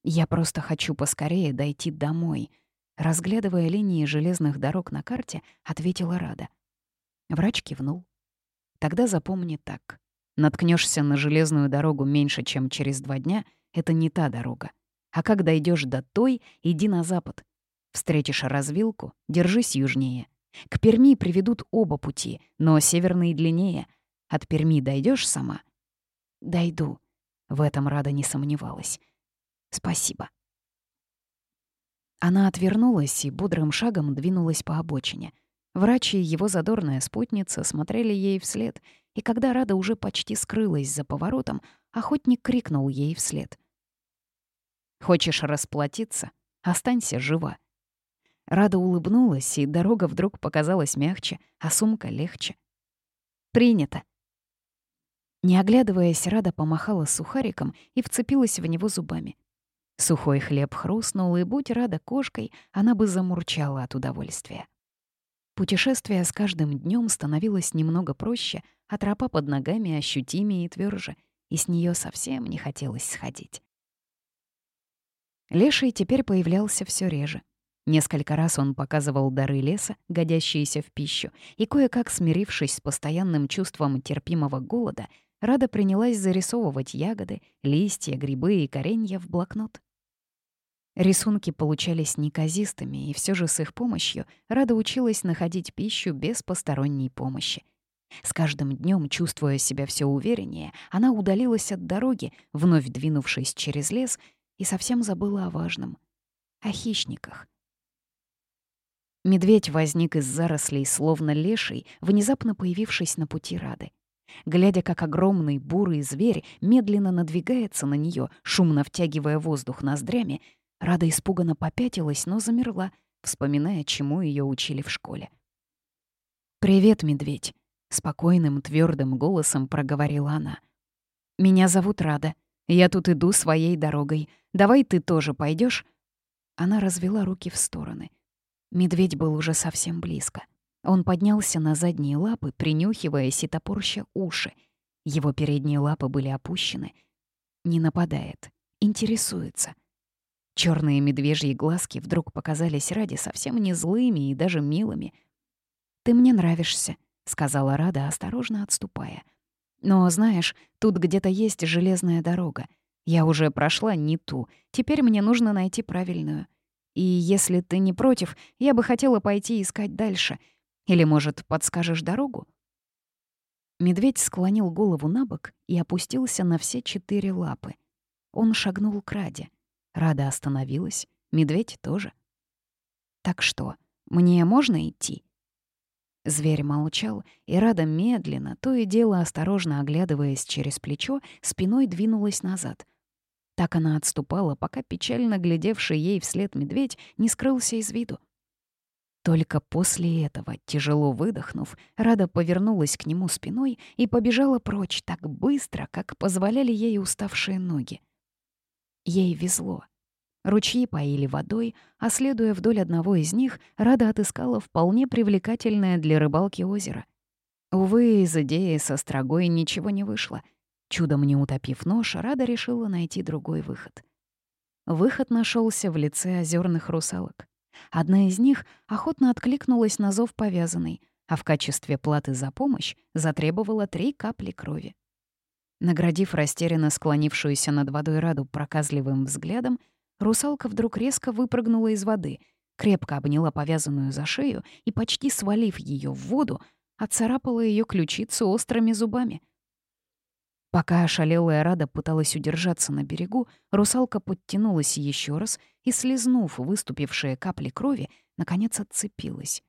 Я просто хочу поскорее дойти домой. Разглядывая линии железных дорог на карте, ответила Рада — Врач кивнул. Тогда запомни так. Наткнешься на железную дорогу меньше, чем через два дня — это не та дорога. А как дойдешь до той, иди на запад. Встретишь развилку, держись южнее. К Перми приведут оба пути, но северный длиннее. От Перми дойдешь сама? Дойду. В этом Рада не сомневалась. Спасибо. Она отвернулась и бодрым шагом двинулась по обочине — Врач и его задорная спутница смотрели ей вслед, и когда Рада уже почти скрылась за поворотом, охотник крикнул ей вслед. «Хочешь расплатиться? Останься жива». Рада улыбнулась, и дорога вдруг показалась мягче, а сумка легче. «Принято». Не оглядываясь, Рада помахала сухариком и вцепилась в него зубами. Сухой хлеб хрустнул, и, будь Рада кошкой, она бы замурчала от удовольствия. Путешествие с каждым днем становилось немного проще, а тропа под ногами ощутимее и тверже, и с нее совсем не хотелось сходить. Леший теперь появлялся все реже. Несколько раз он показывал дары леса, годящиеся в пищу, и кое-как смирившись с постоянным чувством терпимого голода, Рада принялась зарисовывать ягоды, листья, грибы и коренья в блокнот. Рисунки получались неказистыми, и все же с их помощью Рада училась находить пищу без посторонней помощи. С каждым днем, чувствуя себя все увереннее, она удалилась от дороги, вновь двинувшись через лес, и совсем забыла о важном — о хищниках. Медведь возник из зарослей, словно леший, внезапно появившись на пути Рады. Глядя, как огромный бурый зверь медленно надвигается на нее, шумно втягивая воздух ноздрями, Рада испуганно попятилась, но замерла, вспоминая, чему ее учили в школе. «Привет, медведь», — спокойным, твердым голосом проговорила она. «Меня зовут Рада. Я тут иду своей дорогой. Давай ты тоже пойдешь? Она развела руки в стороны. Медведь был уже совсем близко. Он поднялся на задние лапы, принюхиваясь и топорща уши. Его передние лапы были опущены. Не нападает, интересуется. Черные медвежьи глазки вдруг показались Раде совсем не злыми и даже милыми. «Ты мне нравишься», — сказала Рада, осторожно отступая. «Но, знаешь, тут где-то есть железная дорога. Я уже прошла не ту, теперь мне нужно найти правильную. И если ты не против, я бы хотела пойти искать дальше. Или, может, подскажешь дорогу?» Медведь склонил голову на бок и опустился на все четыре лапы. Он шагнул к Раде. Рада остановилась, медведь тоже. «Так что, мне можно идти?» Зверь молчал, и Рада медленно, то и дело осторожно оглядываясь через плечо, спиной двинулась назад. Так она отступала, пока печально глядевший ей вслед медведь не скрылся из виду. Только после этого, тяжело выдохнув, Рада повернулась к нему спиной и побежала прочь так быстро, как позволяли ей уставшие ноги. Ей везло. Ручьи поили водой, а следуя вдоль одного из них, Рада отыскала вполне привлекательное для рыбалки озеро. Увы, из идеи со строгой ничего не вышло. Чудом не утопив нож, Рада решила найти другой выход. Выход нашелся в лице озерных русалок. Одна из них охотно откликнулась на зов повязанной, а в качестве платы за помощь затребовала три капли крови. Наградив растерянно склонившуюся над водой Раду проказливым взглядом, русалка вдруг резко выпрыгнула из воды, крепко обняла повязанную за шею и, почти свалив ее в воду, отцарапала ее ключицу острыми зубами. Пока ошалелая Рада пыталась удержаться на берегу, русалка подтянулась еще раз и, слезнув выступившие капли крови, наконец отцепилась.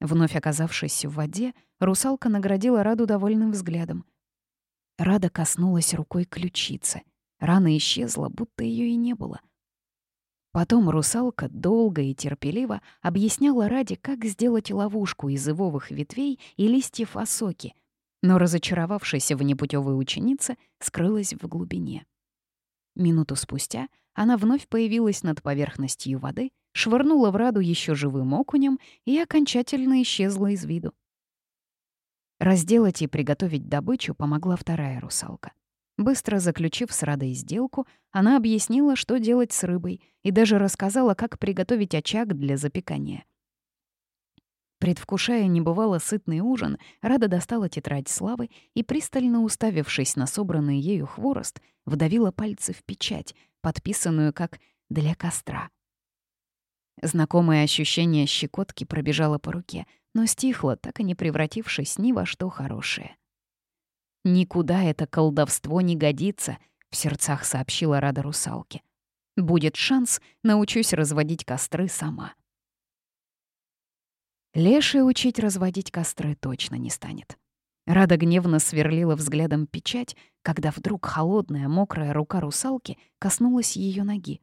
Вновь оказавшись в воде, русалка наградила Раду довольным взглядом. Рада коснулась рукой ключицы. Рана исчезла, будто ее и не было. Потом русалка долго и терпеливо объясняла Раде, как сделать ловушку из ивовых ветвей и листьев осоки, но, разочаровавшаяся в непутевой ученице, скрылась в глубине. Минуту спустя она вновь появилась над поверхностью воды, швырнула в Раду еще живым окунем и окончательно исчезла из виду. Разделать и приготовить добычу помогла вторая русалка. Быстро заключив с Радой сделку, она объяснила, что делать с рыбой, и даже рассказала, как приготовить очаг для запекания. Предвкушая небывало сытный ужин, Рада достала тетрадь славы и, пристально уставившись на собранный ею хворост, вдавила пальцы в печать, подписанную как «для костра». Знакомое ощущение щекотки пробежало по руке, но стихло, так и не превратившись ни во что хорошее. «Никуда это колдовство не годится», — в сердцах сообщила Рада русалке. «Будет шанс, научусь разводить костры сама». Леший учить разводить костры точно не станет. Рада гневно сверлила взглядом печать, когда вдруг холодная, мокрая рука русалки коснулась ее ноги.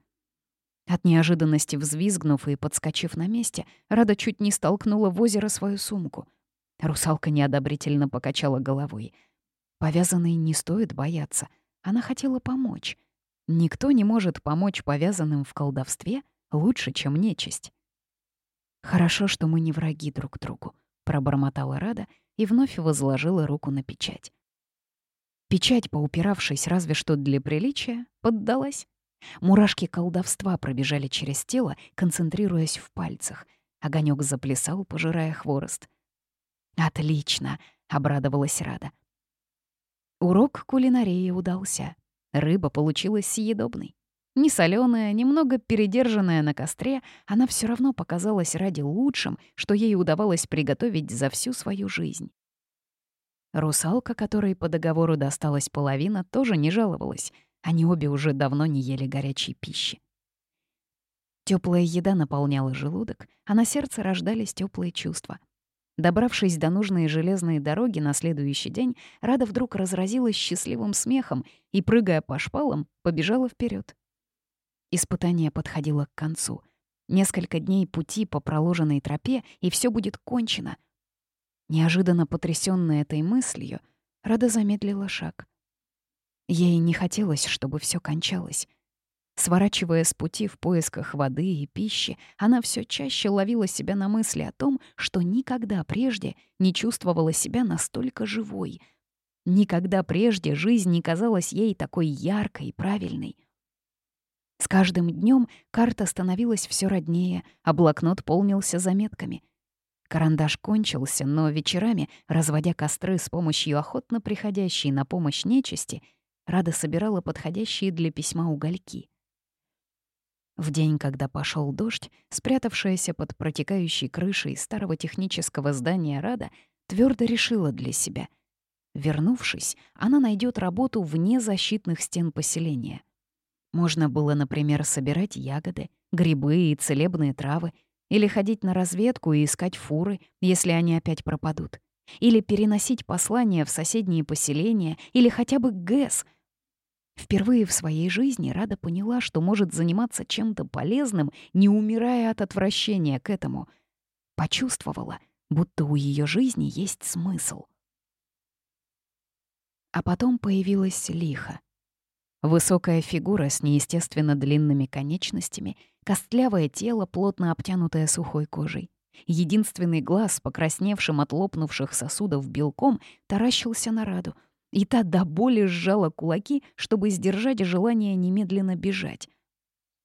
От неожиданности взвизгнув и подскочив на месте, Рада чуть не столкнула в озеро свою сумку. Русалка неодобрительно покачала головой — Повязанной не стоит бояться. Она хотела помочь. Никто не может помочь повязанным в колдовстве лучше, чем нечисть. «Хорошо, что мы не враги друг другу», — пробормотала Рада и вновь возложила руку на печать. Печать, поупиравшись разве что для приличия, поддалась. Мурашки колдовства пробежали через тело, концентрируясь в пальцах. Огонек заплясал, пожирая хворост. «Отлично!» — обрадовалась Рада. Урок кулинарии удался. Рыба получилась съедобной. Не соленая, немного передержанная на костре, она все равно показалась ради лучшим, что ей удавалось приготовить за всю свою жизнь. Русалка, которой по договору досталась половина, тоже не жаловалась. Они обе уже давно не ели горячей пищи. Теплая еда наполняла желудок, а на сердце рождались теплые чувства. Добравшись до нужной железной дороги на следующий день, Рада вдруг разразилась счастливым смехом и, прыгая по шпалам, побежала вперед. Испытание подходило к концу. Несколько дней пути по проложенной тропе, и все будет кончено. Неожиданно потрясённая этой мыслью, Рада замедлила шаг. Ей не хотелось, чтобы все кончалось. Сворачивая с пути в поисках воды и пищи, она все чаще ловила себя на мысли о том, что никогда прежде не чувствовала себя настолько живой. Никогда прежде жизнь не казалась ей такой яркой и правильной. С каждым днем карта становилась все роднее, а блокнот полнился заметками. Карандаш кончился, но вечерами, разводя костры с помощью охотно приходящей на помощь нечисти, Рада собирала подходящие для письма угольки — в день, когда пошел дождь, спрятавшаяся под протекающей крышей старого технического здания Рада твердо решила для себя. Вернувшись, она найдет работу вне защитных стен поселения. Можно было, например, собирать ягоды, грибы и целебные травы, или ходить на разведку и искать фуры, если они опять пропадут, или переносить послания в соседние поселения, или хотя бы ГЭС — Впервые в своей жизни Рада поняла, что может заниматься чем-то полезным, не умирая от отвращения к этому. Почувствовала, будто у ее жизни есть смысл. А потом появилась лиха. Высокая фигура с неестественно длинными конечностями, костлявое тело, плотно обтянутое сухой кожей. Единственный глаз, покрасневшим от лопнувших сосудов белком, таращился на Раду, и та до боли сжала кулаки, чтобы сдержать желание немедленно бежать.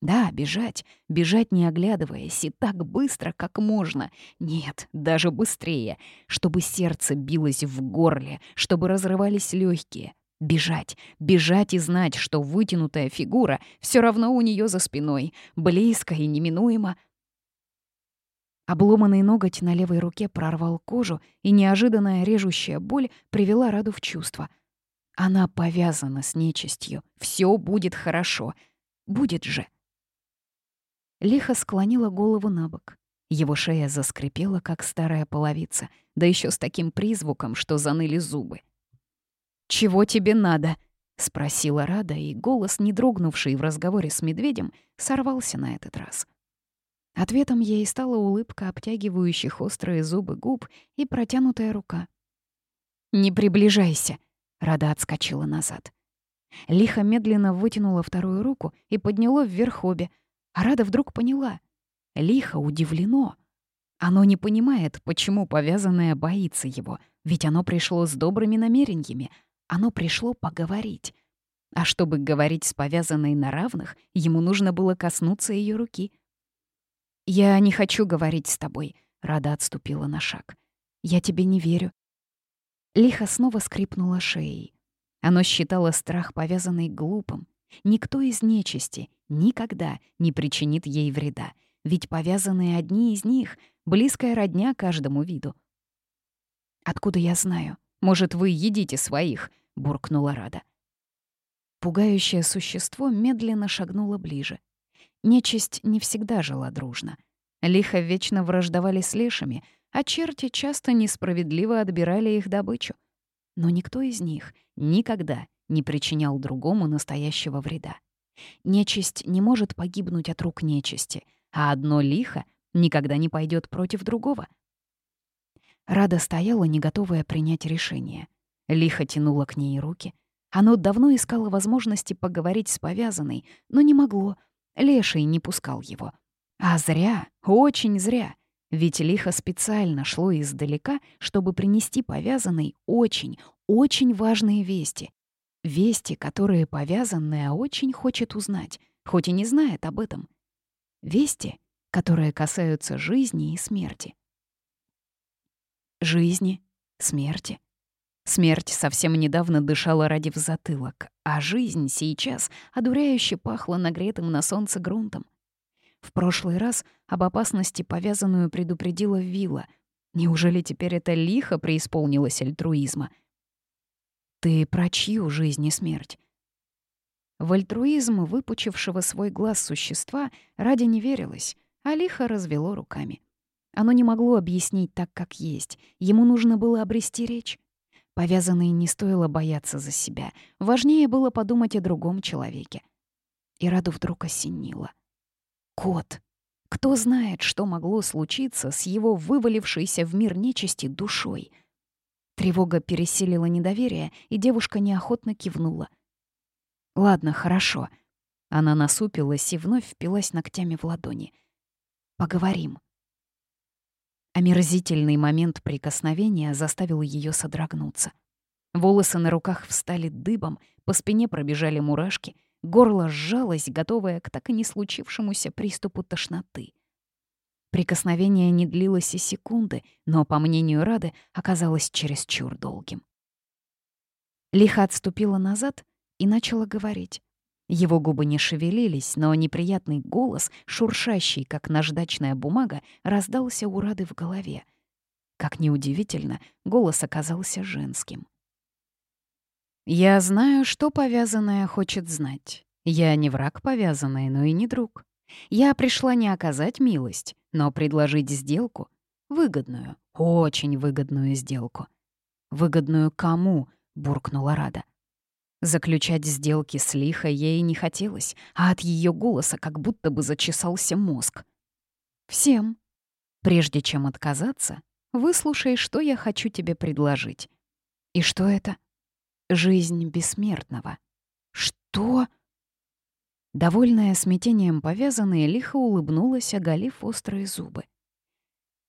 Да, бежать, бежать не оглядываясь, и так быстро, как можно. Нет, даже быстрее, чтобы сердце билось в горле, чтобы разрывались легкие. Бежать, бежать и знать, что вытянутая фигура все равно у нее за спиной, близко и неминуемо. Обломанный ноготь на левой руке прорвал кожу, и неожиданная режущая боль привела Раду в чувство. Она повязана с нечистью. Все будет хорошо. Будет же. Лихо склонила голову на бок. Его шея заскрипела, как старая половица, да еще с таким призвуком, что заныли зубы. «Чего тебе надо?» — спросила Рада, и голос, не дрогнувший в разговоре с медведем, сорвался на этот раз. Ответом ей стала улыбка обтягивающих острые зубы губ и протянутая рука. «Не приближайся!» — Рада отскочила назад. Лихо медленно вытянула вторую руку и подняла вверх обе — а Рада вдруг поняла. Лихо удивлено. Оно не понимает, почему повязанное боится его, ведь оно пришло с добрыми намерениями. Оно пришло поговорить. А чтобы говорить с повязанной на равных, ему нужно было коснуться ее руки. «Я не хочу говорить с тобой», — Рада отступила на шаг. «Я тебе не верю». Лихо снова скрипнула шеей. Оно считало страх повязанный глупым. Никто из нечисти никогда не причинит ей вреда, ведь повязанные одни из них — близкая родня каждому виду. «Откуда я знаю? Может, вы едите своих?» — буркнула Рада. Пугающее существо медленно шагнуло ближе. Нечисть не всегда жила дружно. Лихо вечно враждовали с лешами, а черти часто несправедливо отбирали их добычу. Но никто из них никогда не причинял другому настоящего вреда. Нечисть не может погибнуть от рук нечисти, а одно лихо никогда не пойдет против другого. Рада стояла, не готовая принять решение. Лихо тянула к ней руки. Оно давно искало возможности поговорить с повязанной, но не могло. Леший не пускал его. А зря, очень зря. Ведь лихо специально шло издалека, чтобы принести повязанной очень, очень важные вести. Вести, которые повязанная очень хочет узнать, хоть и не знает об этом. Вести, которые касаются жизни и смерти. Жизни, смерти. Смерть совсем недавно дышала ради в затылок, а жизнь сейчас одуряюще пахла нагретым на солнце грунтом. В прошлый раз об опасности повязанную предупредила Вилла. Неужели теперь это лихо преисполнилось альтруизма — ты про чью жизнь и смерть? В альтруизм выпучившего свой глаз существа ради не верилось, а лихо развело руками. Оно не могло объяснить так, как есть. Ему нужно было обрести речь. Повязанной не стоило бояться за себя. Важнее было подумать о другом человеке. И Раду вдруг осенило. Кот. Кто знает, что могло случиться с его вывалившейся в мир нечисти душой — Тревога пересилила недоверие, и девушка неохотно кивнула. «Ладно, хорошо». Она насупилась и вновь впилась ногтями в ладони. «Поговорим». Омерзительный момент прикосновения заставил ее содрогнуться. Волосы на руках встали дыбом, по спине пробежали мурашки, горло сжалось, готовое к так и не случившемуся приступу тошноты. Прикосновение не длилось и секунды, но, по мнению Рады, оказалось чересчур долгим. Лихо отступила назад и начала говорить. Его губы не шевелились, но неприятный голос, шуршащий, как наждачная бумага, раздался у Рады в голове. Как неудивительно, голос оказался женским. «Я знаю, что повязанная хочет знать. Я не враг повязанной, но и не друг. Я пришла не оказать милость, но предложить сделку — выгодную, очень выгодную сделку. «Выгодную кому?» — буркнула Рада. Заключать сделки с Лихой ей не хотелось, а от ее голоса как будто бы зачесался мозг. «Всем. Прежде чем отказаться, выслушай, что я хочу тебе предложить. И что это? Жизнь бессмертного. «Что?» Довольная смятением повязанная, лихо улыбнулась, оголив острые зубы.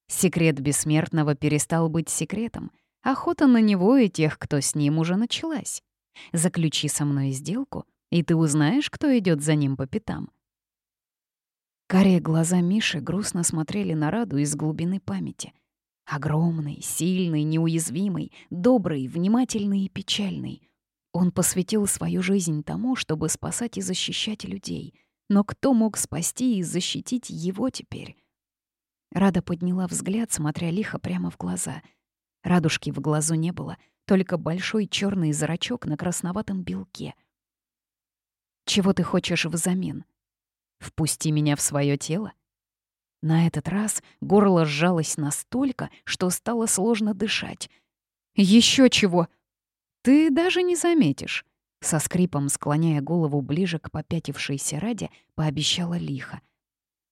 Секрет бессмертного перестал быть секретом. Охота на него и тех, кто с ним, уже началась. Заключи со мной сделку, и ты узнаешь, кто идет за ним по пятам. Карие глаза Миши грустно смотрели на Раду из глубины памяти. Огромный, сильный, неуязвимый, добрый, внимательный и печальный. Он посвятил свою жизнь тому, чтобы спасать и защищать людей. Но кто мог спасти и защитить его теперь? Рада подняла взгляд, смотря лихо прямо в глаза. Радужки в глазу не было, только большой черный зрачок на красноватом белке. «Чего ты хочешь взамен? Впусти меня в свое тело?» На этот раз горло сжалось настолько, что стало сложно дышать. Еще чего! Ты даже не заметишь!» Со скрипом, склоняя голову ближе к попятившейся Раде, пообещала лихо.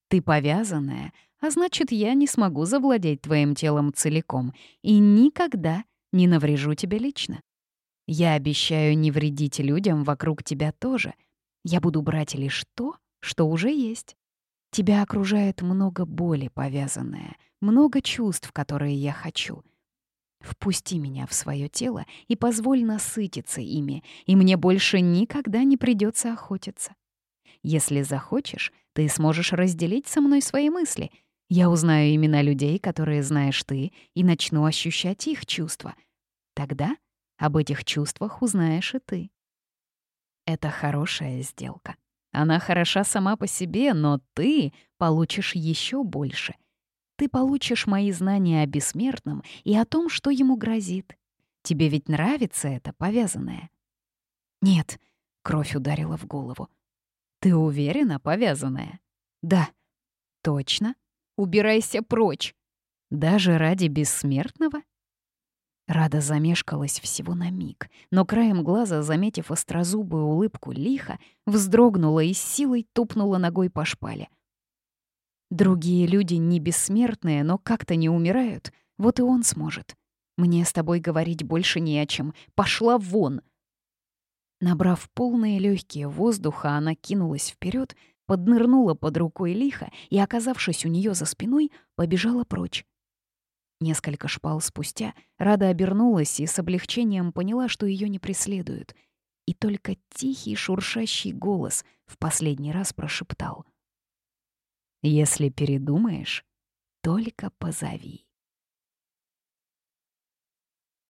«Ты повязанная, а значит, я не смогу завладеть твоим телом целиком и никогда не наврежу тебе лично. Я обещаю не вредить людям вокруг тебя тоже. Я буду брать лишь то, что уже есть. Тебя окружает много боли, повязанная, много чувств, которые я хочу. Впусти меня в свое тело и позволь насытиться ими, и мне больше никогда не придется охотиться. Если захочешь, ты сможешь разделить со мной свои мысли. Я узнаю имена людей, которые знаешь ты, и начну ощущать их чувства. Тогда об этих чувствах узнаешь и ты. Это хорошая сделка. Она хороша сама по себе, но ты получишь еще больше. Ты получишь мои знания о бессмертном и о том, что ему грозит. Тебе ведь нравится это повязанное? Нет, кровь ударила в голову. Ты уверена, повязанная? Да. Точно? Убирайся прочь. Даже ради бессмертного? Рада замешкалась всего на миг, но краем глаза, заметив острозубую улыбку лиха, вздрогнула и с силой тупнула ногой по шпале. «Другие люди не бессмертные, но как-то не умирают. Вот и он сможет. Мне с тобой говорить больше не о чем. Пошла вон!» Набрав полные легкие воздуха, она кинулась вперед, поднырнула под рукой лиха и, оказавшись у нее за спиной, побежала прочь. Несколько шпал спустя Рада обернулась и с облегчением поняла, что ее не преследуют. И только тихий шуршащий голос в последний раз прошептал. «Если передумаешь, только позови».